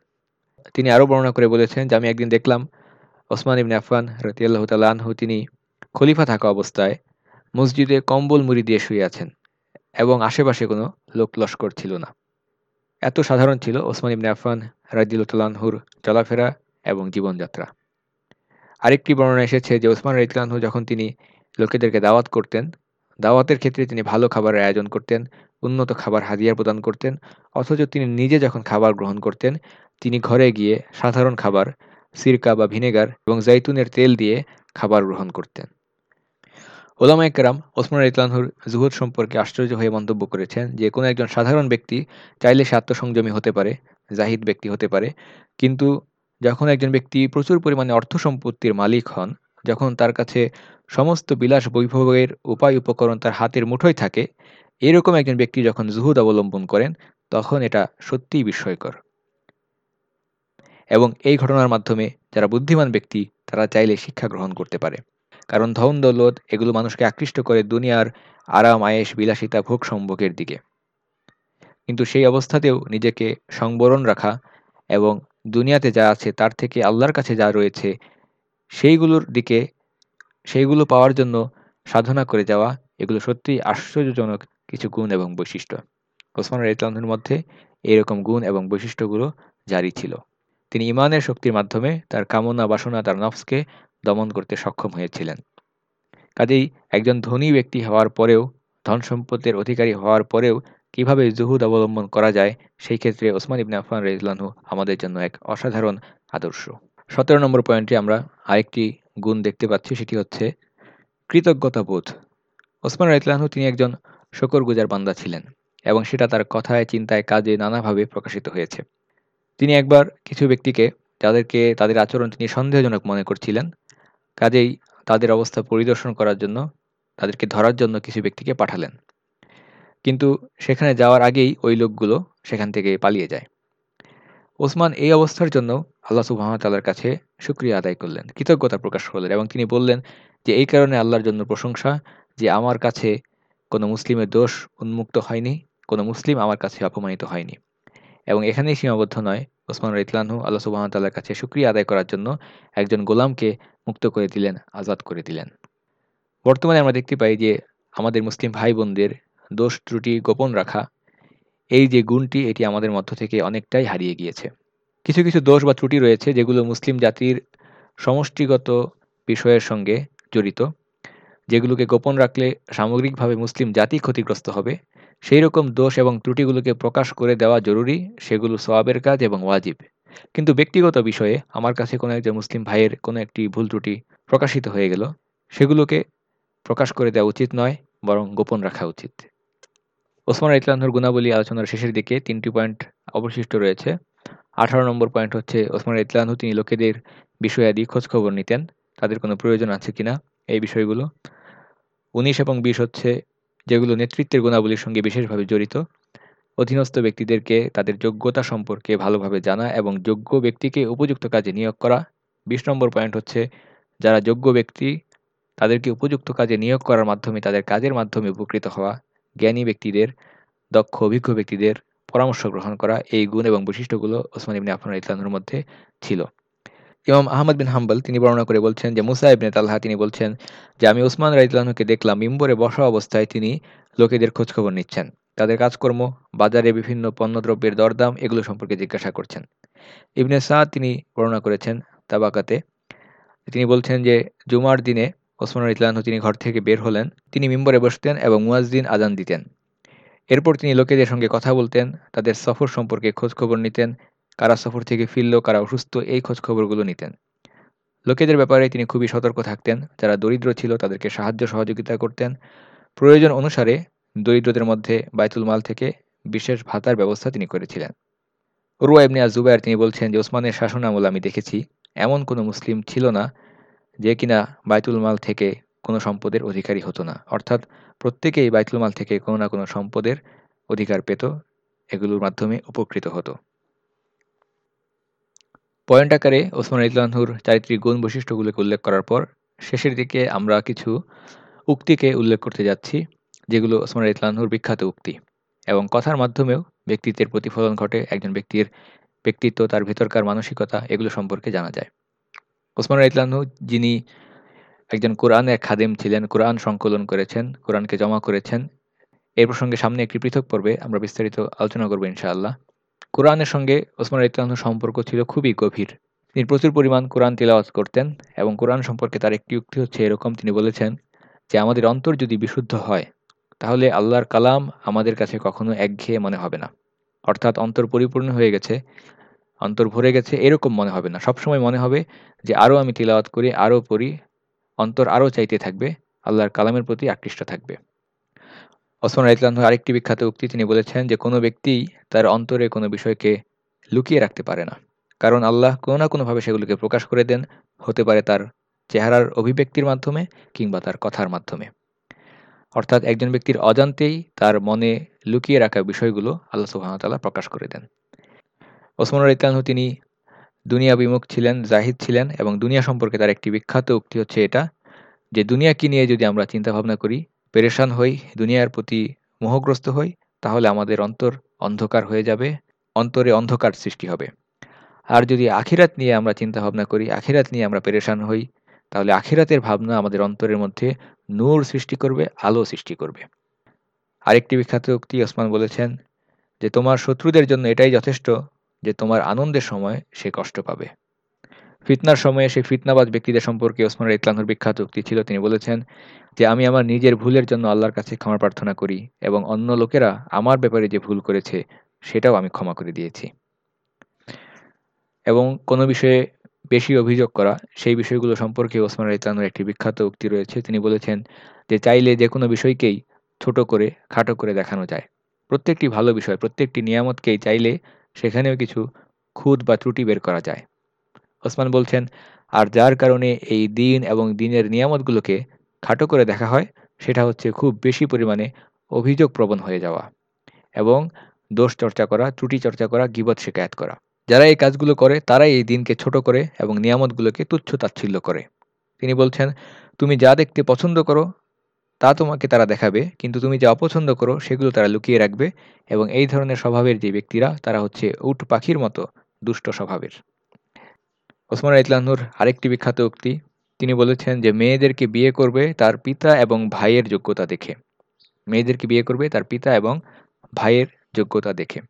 তিনি আরও বর্ণনা করে বলেছেন যে, আমি একদিন দেখলাম ওসমান ইবনে আফান রতিয়াল্লাহ তালাহু তিনি খলিফা থাকা অবস্থায় মসজিদে কম্বল মুড়ি দিয়ে শুয়ে আছেন এবং আশেপাশে কোনো লোক লস্কর ছিল না। এত সাধারণ ছিল ওসমান ইবনে আফান রাজিউল্লাহুর চলাফেরা এবং জীবনযাত্রা। আরেকটি বর্ণনা এসেছে যে ওসমান রাইতলানহু যখন তিনি লোকেদেরকে দাওয়াত করতেন, দাওয়াতের ক্ষেত্রে তিনি ভালো খাবারের আয়োজন করতেন, উন্নত খাবার হাদিয়া প্রদান করতেন, অথচ তিনি নিজে যখন খাবার গ্রহণ করতেন, তিনি ঘরে গিয়ে সাধারণ খাবার, সিরকা বা ভিনেগার এবং জাইতুনের তেল দিয়ে খাবার গ্রহণ করতেন। ওলামা একরাম ওসমান ইতলানহুর জুহুদ সম্পর্কে আশ্চর্য হয়ে মন্তব্য করেছেন যে কোনো একজন সাধারণ ব্যক্তি চাইলে সে আত্মসংযমী হতে পারে, জাহিদ ব্যক্তি হতে পারে, কিন্তু যখন একজন ব্যক্তি প্রচুর পরিমাণে অর্থ সম্পত্তির মালিক হন, যখন তার কাছে সমস্ত বিলাস বৈভবের উপায় উপকরণ তার হাতের মুঠোয় থাকে, এরকম একজন ব্যক্তি যখন জুহুদ অবলম্বন করেন, তখন এটা সত্যিই বিস্ময়কর। এবং এই ঘটনার মাধ্যমে যারা বুদ্ধিমান ব্যক্তি, তারা চাইলে শিক্ষা গ্রহণ করতে পারে। কারণ ধন, দৌলত এগুলো মানুষকে আকৃষ্ট করে দুনিয়ার আরাম আয়েস বিলাসিতা, ভোগ সম্ভোগের দিকে। কিন্তু সেই অবস্থাতেও নিজেকে সংবরণ রাখা এবং দুনিয়াতে যা আছে, তার থেকে আল্লাহর কাছে যা রয়েছে, সেইগুলোর দিকে, সেইগুলো পাওয়ার জন্য সাধনা করে যাওয়া, এগুলো সত্যিই আশ্চর্যজনক কিছু গুণ এবং বৈশিষ্ট্য। ওসমান ইতলামের মধ্যে এরকম গুণ এবং বৈশিষ্ট্যগুলো জারি ছিল। তিনি ইমানের শক্তির মাধ্যমে তার কামনা, বাসনা, তার নফসকে দমন করতে সক্ষম হয়েছিলেন। কাজেই একজন ধনী ব্যক্তি হওয়ার পরেও, ধন সম্পদের অধিকারী হওয়ার পরেও কীভাবে জুহুদ অবলম্বন করা যায়, সেই ক্ষেত্রে ওসমান ইবনে আফান রেজলানহু আমাদের জন্য এক অসাধারণ আদর্শ। সতেরো নম্বর পয়েন্টে আমরা আরেকটি গুণ দেখতে পাচ্ছি, সেটি হচ্ছে কৃতজ্ঞতা বোধ ওসমান রাইতলানহু তিনি একজন শকর গুজার বান্দা ছিলেন এবং সেটা তার কথায়, চিন্তায়, কাজে নানাভাবে প্রকাশিত হয়েছে। তিনি একবার কিছু ব্যক্তিকে যাদেরকে তাদের আচরণ তিনি সন্দেহজনক মনে করছিলেন, কাজেই তাদের অবস্থা পরিদর্শন করার জন্য, তাদেরকে ধরার জন্য কিছু ব্যক্তিকে পাঠালেন। কিন্তু সেখানে যাওয়ার আগেই ওই লোকগুলো সেখান থেকে পালিয়ে যায়। ওসমান এই অবস্থার জন্য আল্লাহ সুবাহতাল্লার কাছে সুক্রিয়া আদায় করলেন, কৃতজ্ঞতা প্রকাশ করলেন এবং তিনি বললেন যে, এই কারণে আল্লাহর জন্য প্রশংসা যে, আমার কাছে কোনো মুসলিমের দোষ উন্মুক্ত হয়নি, কোনো মুসলিম আমার কাছে অপমানিত হয়নি। এবং এখানেই সীমাবদ্ধ নয়, ওসমান রাইতলানহু আল্লাহ সুবাহতাল্লার কাছে সুক্রিয়া আদায় করার জন্য একজন গোলামকে মুক্ত করে দিলেন, আজাদ করে দিলেন। বর্তমানে আমরা দেখতে পাই যে, আমাদের মুসলিম ভাই বোনদের দোষ ত্রুটি গোপন রাখা, এই যে গুণটি, এটি আমাদের মধ্য থেকে অনেকটাই হারিয়ে গিয়েছে। কিছু কিছু দোষ বা ত্রুটি রয়েছে যেগুলো মুসলিম জাতির সমষ্টিগত বিষয়ের সঙ্গে জড়িত, যেগুলোকে গোপন রাখলে সামগ্রিকভাবে মুসলিম জাতি ক্ষতিগ্রস্ত হবে। সেই রকম দোষ এবং ত্রুটিগুলোকে প্রকাশ করে দেওয়া জরুরি, সেগুলো সবাবের কাজ এবং ওয়াজিব। কিন্তু ব্যক্তিগত বিষয়ে আমার কাছে কোনো একজন মুসলিম ভাইয়ের কোনো একটি ভুল ত্রুটি প্রকাশিত হয়ে গেল, সেগুলোকে প্রকাশ করে দেওয়া উচিত নয়, বরং গোপন রাখা উচিত। ওসমান ইতলানহর গুণাবলী আলোচনার শেষের দিকে তিনটি পয়েন্ট অবশিষ্ট রয়েছে। আঠারো নম্বর পয়েন্ট হচ্ছে, ওসমান ইতলানহু তিনি লোকেদের বিষয়াদি খোঁজখবর নিতেন। তাদের কোনো প্রয়োজন আছে কিনা? এই বিষয়গুলো। উনিশ এবং বিশ হচ্ছে, যেগুলো নেতৃত্বের গুণাবলীর সঙ্গে বিশেষভাবে জড়িত। অধীনস্থ ব্যক্তিদেরকে তাদের যোগ্যতা সম্পর্কে ভালোভাবে জানা এবং যোগ্য ব্যক্তিকে উপযুক্ত কাজে নিয়োগ করা। বিশ নম্বর পয়েন্ট হচ্ছে, যারা যোগ্য ব্যক্তি, তাদেরকে উপযুক্ত কাজে নিয়োগ করার মাধ্যমে, তাদের কাজের মাধ্যমে উপকৃত হওয়া। জ্ঞানী ব্যক্তিদের, দক্ষ, অভিজ্ঞ ব্যক্তিদের পরামর্শ গ্রহণ করা এই গুণ এবং বৈশিষ্ট্যগুলো ওসমান ইবনে আফান ইতলানুর মধ্যে ছিল। ইমাম আহমদ বিন হাম্বল তিনি বর্ণনা করে বলছেন যে, মুসা ইবনে তালহা তিনি বলছেন যে, আমি ওসমান রাইতলানুকে দেখলাম, মিম্বরে বসা অবস্থায় তিনি লোকেদের খোঁজখবর নিচ্ছেন। তাদের কাজকর্ম, বাজারে বিভিন্ন পণ্যদ্রব্যের দরদাম এগুলো সম্পর্কে জিজ্ঞাসা করছেন। ইবনে সাহ তিনি বর্ণনা করেছেন তাবাকাতে। তিনি বলছেন যে, জুমার দিনে ওসমান ইতলানহ তিনি ঘর থেকে বের হলেন, তিনি মিম্বরে বসতেন এবং মুয়াজদিন আজান দিতেন। এরপর তিনি লোকেদের সঙ্গে কথা বলতেন, তাদের সফর সম্পর্কে খোঁজখবর নিতেন, কারা সফর থেকে ফিরল, কারা অসুস্থ, এই খোঁজখবরগুলো নিতেন। লোকেদের ব্যাপারে তিনি খুবই সতর্ক থাকতেন, যারা দরিদ্র ছিল তাদেরকে সাহায্য সহযোগিতা করতেন। প্রয়োজন অনুসারে দরিদ্রদের মধ্যে বাইতুল মাল থেকে বিশেষ ভাতার ব্যবস্থা তিনি করেছিলেন। রুয়া ইবনে আজুবাইর তিনি বলছেন যে, ওসমানের শাসনামল আমি দেখেছি, এমন কোনো মুসলিম ছিল না যে কিনা বাইতুল মাল থেকে কোনো সম্পদের অধিকারী হতো না। অর্থাৎ প্রত্যেকেই বাইতুল মাল থেকে কোনো না কোনো সম্পদের অধিকার পেত, এগুলোর মাধ্যমে উপকৃত হতো। পয়েন্ট আকারে ওসমান ইতলানহুর চারিত্রিক গুণ বৈশিষ্ট্যগুলোকে উল্লেখ করার পর শেষের দিকে আমরা কিছু উক্তিকে উল্লেখ করতে যাচ্ছি, যেগুলো ওসমান ইতলানহুর বিখ্যাত উক্তি। এবং কথার মাধ্যমেও ব্যক্তিত্বের প্রতিফলন ঘটে, একজন ব্যক্তির ব্যক্তিত্ব, তার ভেতরকার মানসিকতা, এগুলো সম্পর্কে জানা যায়। ওসমান ইতলানহু যিনি একজন কোরআনের খাদেম ছিলেন, কোরআন সংকলন করেছেন, কোরআনকে জমা করেছেন এর প্রসঙ্গে সামনে একটি পৃথক পর্বে আমরা বিস্তারিত আলোচনা করব ইনশাআল্লাহ। কোরআনের সঙ্গে ওসমান ইতলানহুর সম্পর্ক ছিল খুবই গভীর। তিনি প্রচুর পরিমাণ কোরআন তিলাওয়াত করতেন এবং কোরআন সম্পর্কে তার একটি উক্তি হচ্ছে এরকম, তিনি বলেছেন যে, আমাদের অন্তর যদি বিশুদ্ধ হয়, তাহলে আল্লাহর কালাম আমাদের কাছে কখনো একঘেয়ে মনে হবে না। অর্থাৎ অন্তর পরিপূর্ণ হয়ে গেছে। অন্তর ভরে গেছে, এরকম মনে হবে না। সবসময় মনে হবে যে আরও আমি তিলাওয়াত করি, আরও পড়ি, অন্তর আরও চাইতে থাকবে, আল্লাহর কালামের প্রতি আকৃষ্ট থাকবে। ওসমান রাইতলান আরেকটি বিখ্যাত উক্তি তিনি বলেছেন যে, কোনো ব্যক্তি তার অন্তরে কোনো বিষয়কে লুকিয়ে রাখতে পারে না। কারণ আল্লাহ কোনো না কোনোভাবে সেগুলোকে প্রকাশ করে দেন, হতে পারে তার চেহারার অভিব্যক্তির মাধ্যমে কিংবা তার কথার মাধ্যমে। অর্থাৎ একজন ব্যক্তির অজান্তেই তার মনে লুকিয়ে রাখা বিষয়গুলো আল্লাহ সুহামতাল্লাহ প্রকাশ করে দেন। ওসমান ইতলানহু তিনি দুনিয়া বিমুখ ছিলেন, জাহিদ ছিলেন এবং দুনিয়া সম্পর্কে তার একটি বিখ্যাত উক্তি হচ্ছে এটা যে দুনিয়াকে নিয়ে যদি আমরা চিন্তা ভাবনা করি, পেরেশান হই, দুনিয়ার প্রতি মোহগ্রস্ত হই, তাহলে আমাদের অন্তর অন্ধকার হয়ে যাবে, অন্তরে অন্ধকার সৃষ্টি হবে। আর যদি আখিরাত নিয়ে আমরা চিন্তা ভাবনা করি, আখিরাত নিয়ে আমরা পেরেশান হই, তাহলে আখিরাতের ভাবনা আমাদের অন্তরের মধ্যে নূর সৃষ্টি করবে, আলো সৃষ্টি করবে। আরেকটি বিখ্যাত উক্তি ওসমান বলেছেন যে, তোমার শত্রুদের জন্য এটাই যথেষ্ট যে তোমার আনন্দের সময় সে কষ্ট পাবে। ফিতনার সময়ে সেই ফিতনাবাদ ব্যক্তিদের সম্পর্কে ওসমান ইতলানহর বিখ্যাত উক্তি ছিল, তিনি বলেছেন যে, আমি আমার নিজের ভুলের জন্য আল্লাহর কাছে ক্ষমা প্রার্থনা করি এবং অন্য লোকেরা আমার ব্যাপারে যে ভুল করেছে, সেটাও আমি ক্ষমা করে দিয়েছি। এবং কোনো বিষয়ে বেশি অভিযোগ করা, সেই বিষয়গুলো সম্পর্কে ওসমান ইতলানহর একটি বিখ্যাত উক্তি রয়েছে। তিনি বলেছেন যে, চাইলে যে কোনো বিষয়কেই ছোট করে, খাটো করে দেখানো যায়। প্রত্যেকটি ভালো বিষয়, প্রত্যেকটি নিয়ামতকেই চাইলে সেখানেও কিছু খুদ বা ত্রুটি বের করা যায়। ওসমান বলছেন, আর যার কারণে এই দিন এবং দিনের নিয়ামতগুলোকে খাটো করে দেখা হয়, সেটা হচ্ছে খুব বেশি পরিমাণে অভিযোগ প্রবণ হয়ে যাওয়া এবং দোষ চর্চা করা, ত্রুটি চর্চা করা, গিবত শেখায়াত করা। যারা এই কাজগুলো করে, তারাই এই দিনকে ছোট করে এবং নিয়ামতগুলোকে তুচ্ছ তাচ্ছিল্য করে। তিনি বলছেন, তুমি যা দেখতে পছন্দ করো তা তোমাকে তারা দেখাবে, কিন্তু তুমি যা অপছন্দ করো সেগুলো তারা লুকিয়ে রাখবে এবং এই ধরনের স্বভাবের যে ব্যক্তিরা, তারা হচ্ছে উট পাখির মতো দুষ্ট স্বভাবের। ওসমান ইতলানুর আরেকটি বিখ্যাত উক্তি। তিনি বলেছেন যে, মেয়েদেরকে বিয়ে করবে তার পিতা এবং ভাইয়ের যোগ্যতা দেখে। মেয়েদেরকে বিয়ে করবে তার পিতা এবং ভাইয়ের যোগ্যতা দেখে।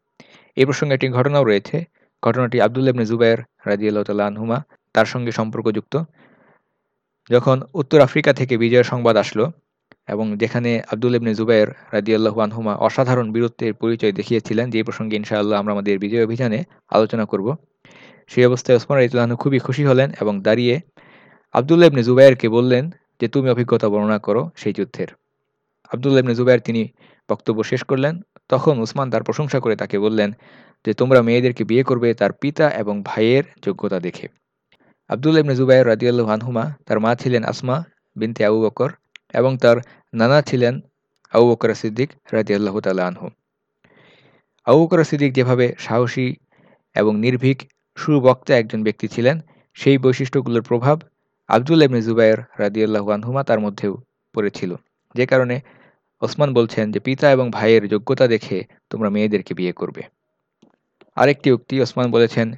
এই প্রসঙ্গে একটি ঘটনাও রয়েছে। ঘটনাটি আবদুল্লাহ ইবনে জুবাইর রাজিয়াল্লাহ তাল্লাহ তার সঙ্গে সম্পর্কযুক্ত। যখন উত্তর আফ্রিকা থেকে বিজয়ের সংবাদ আসলো এবং যেখানে আব্দুল ইবনে জুবাইর রাদিয়াল্লাহু আনহুমা অসাধারণ বীরত্বের পরিচয় দেখিয়েছিলেন যে প্রসঙ্গে ইনশাআল্লাহ আমরা আমাদের বিজয় অভিযানে আলোচনা করব। সেই অবস্থায় ওসমান রাদিয়াল্লাহু খুবই খুশি হলেন এবং দাঁড়িয়ে আবদুল্লাহ ইবনে জুবাইরকে বললেন যে, তুমি অভিজ্ঞতা বর্ণনা করো সেই যুদ্ধের। আবদুল্লাহ ইবনে জুবাইর তিনি বক্তব্য শেষ করলেন। তখন উসমান তার প্রশংসা করে তাকে বললেন যে, তোমরা মেয়েদেরকে বিয়ে করবে তার পিতা এবং ভাইয়ের যোগ্যতা দেখে। আবদুল্লাহ ইবনে জুবাইর রাদিয়াল্লাহু আনহুমা তার মা ছিলেন আসমা বিনতে আবু বকর। এবং তার নানা ছিলেন আবু বকর সিদ্দিক রাদিয়াল্লাহু তাআলা আনহু। আবু বকর সিদ্দিক যেভাবে সাহসী এবং নির্ভীক, সুবক্তা একজন ব্যক্তি ছিলেন, সেই বৈশিষ্ট্যগুলোর প্রভাব আবদুল ইবনে জুবাইর রাদিয়াল্লাহু আনহুমা তার মধ্যেও পড়েছিল। যে কারণে ওসমান বলছেন যে, পিতা এবং ভাইয়ের যোগ্যতা দেখে তোমরা মেয়েদেরকে বিয়ে করবে। আরেকটি উক্তি, ওসমান বলেছেন,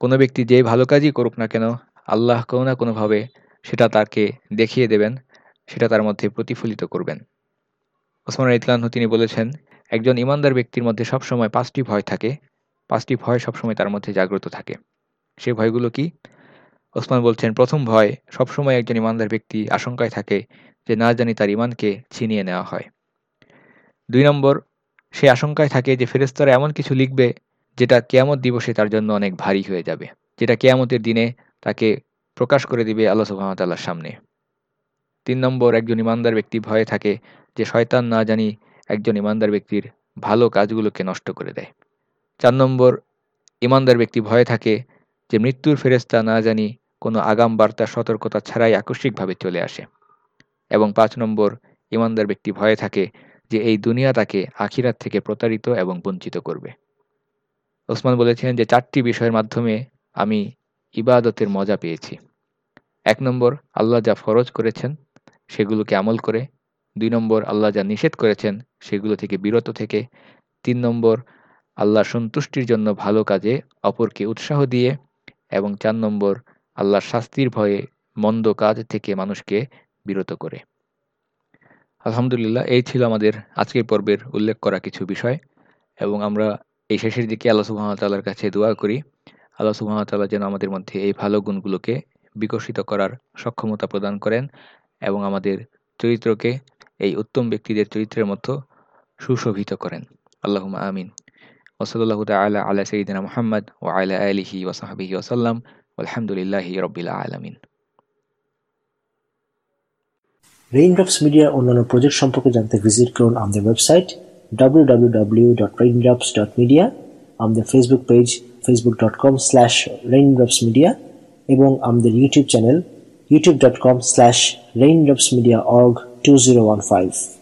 কোনো ব্যক্তি যে ভালো কাজই করুক না কেন, আল্লাহ কোনো না কোনোভাবে সেটা তাকে দেখিয়ে দেবেন সেটা তার মধ্যে প্রতিফলিত করবেন। ওসমান ইতলানহ তিনি বলেছেন, একজন ইমানদার ব্যক্তির মধ্যে সবসময় পাঁচটি ভয় থাকে। পাঁচটি ভয় সবসময় তার মধ্যে জাগ্রত থাকে। সে ভয়গুলো কি? ওসমান বলছেন, প্রথম ভয়, সবসময় একজন ইমানদার ব্যক্তি আশঙ্কায় থাকে যে না জানি তার ইমানকে ছিনিয়ে নেওয়া হয়। দুই নম্বর, সে আশঙ্কায় থাকে যে ফেরেস্তারা এমন কিছু লিখবে যেটা কেয়ামত দিবসে তার জন্য অনেক ভারী হয়ে যাবে, যেটা কেয়ামতের দিনে তাকে প্রকাশ করে দিবে আল্লাহ সুহামতাল্লাহর সামনে। তিন নম্বর, একজন ইমানদার ব্যক্তি ভয়ে থাকে যে শয়তান না জানি একজন ইমানদার ব্যক্তির ভালো কাজগুলোকে নষ্ট করে দেয়। চার নম্বর, ইমানদার ব্যক্তি ভয়ে থাকে যে মৃত্যুর ফেরেস্তা না জানি কোনো আগাম বার্তা সতর্কতা ছাড়াই আকস্মিকভাবে চলে আসে। এবং পাঁচ নম্বর, ইমানদার ব্যক্তি ভয়ে থাকে যে এই দুনিয়া তাকে আখিরাত থেকে প্রতারিত এবং বঞ্চিত করবে। ওসমান বলেছেন যে চারটি বিষয়ের মাধ্যমে আমি ইবাদতের মজা পেয়েছি। এক নম্বর, আল্লাহ যা ফরজ করেছেন সেগুলোকে আমল করে। দুই নম্বর, আল্লাহ যা নিষেধ করেছেন সেগুলো থেকে বিরত থেকে। তিন নম্বর, আল্লাহ সন্তুষ্টির জন্য ভালো কাজে অপরকে উৎসাহ দিয়ে। এবং চার নম্বর আল্লাহর শাস্তির ভয়ে মন্দ কাজ থেকে মানুষকে বিরত করে। আলহামদুলিল্লাহ, এই ছিল আমাদের আজকের পর্বের উল্লেখ করা কিছু বিষয়। এবং আমরা এই শেষের দিকে আল্লাহ সুহামতাল্লাহর কাছে দোয়া করি। আল্লাহ সুহামতাল্লাহ যেন আমাদের মধ্যে এই ভালো গুণগুলোকে বিকশিত করার সক্ষমতা প্রদান করেন। এবং আমাদের চরিত্রকে এই উত্তম ব্যক্তিদের চরিত্রের মতো সুশোভিত করেন। আল্লাহ আমিন। ওসলাল্লাহ তালা আলা সঈদিনা মোহাম্মদ ও আলা আলিহি ওসাহাবিহি ওসাল্লাম আলহামদুলিল্লাহি রবিল আলমিন। রেইনড্রপস মিডিয়া অন্যান্য প্রজেক্ট সম্পর্কে জানতে ভিজিট করুন আমাদের ওয়েবসাইট www.raindrops.media আমাদের Facebook page Facebook dot com facebook.com slash raindropsmedia এবং আমাদের YouTube channel youtube.com slash raindropsmediaorg 2015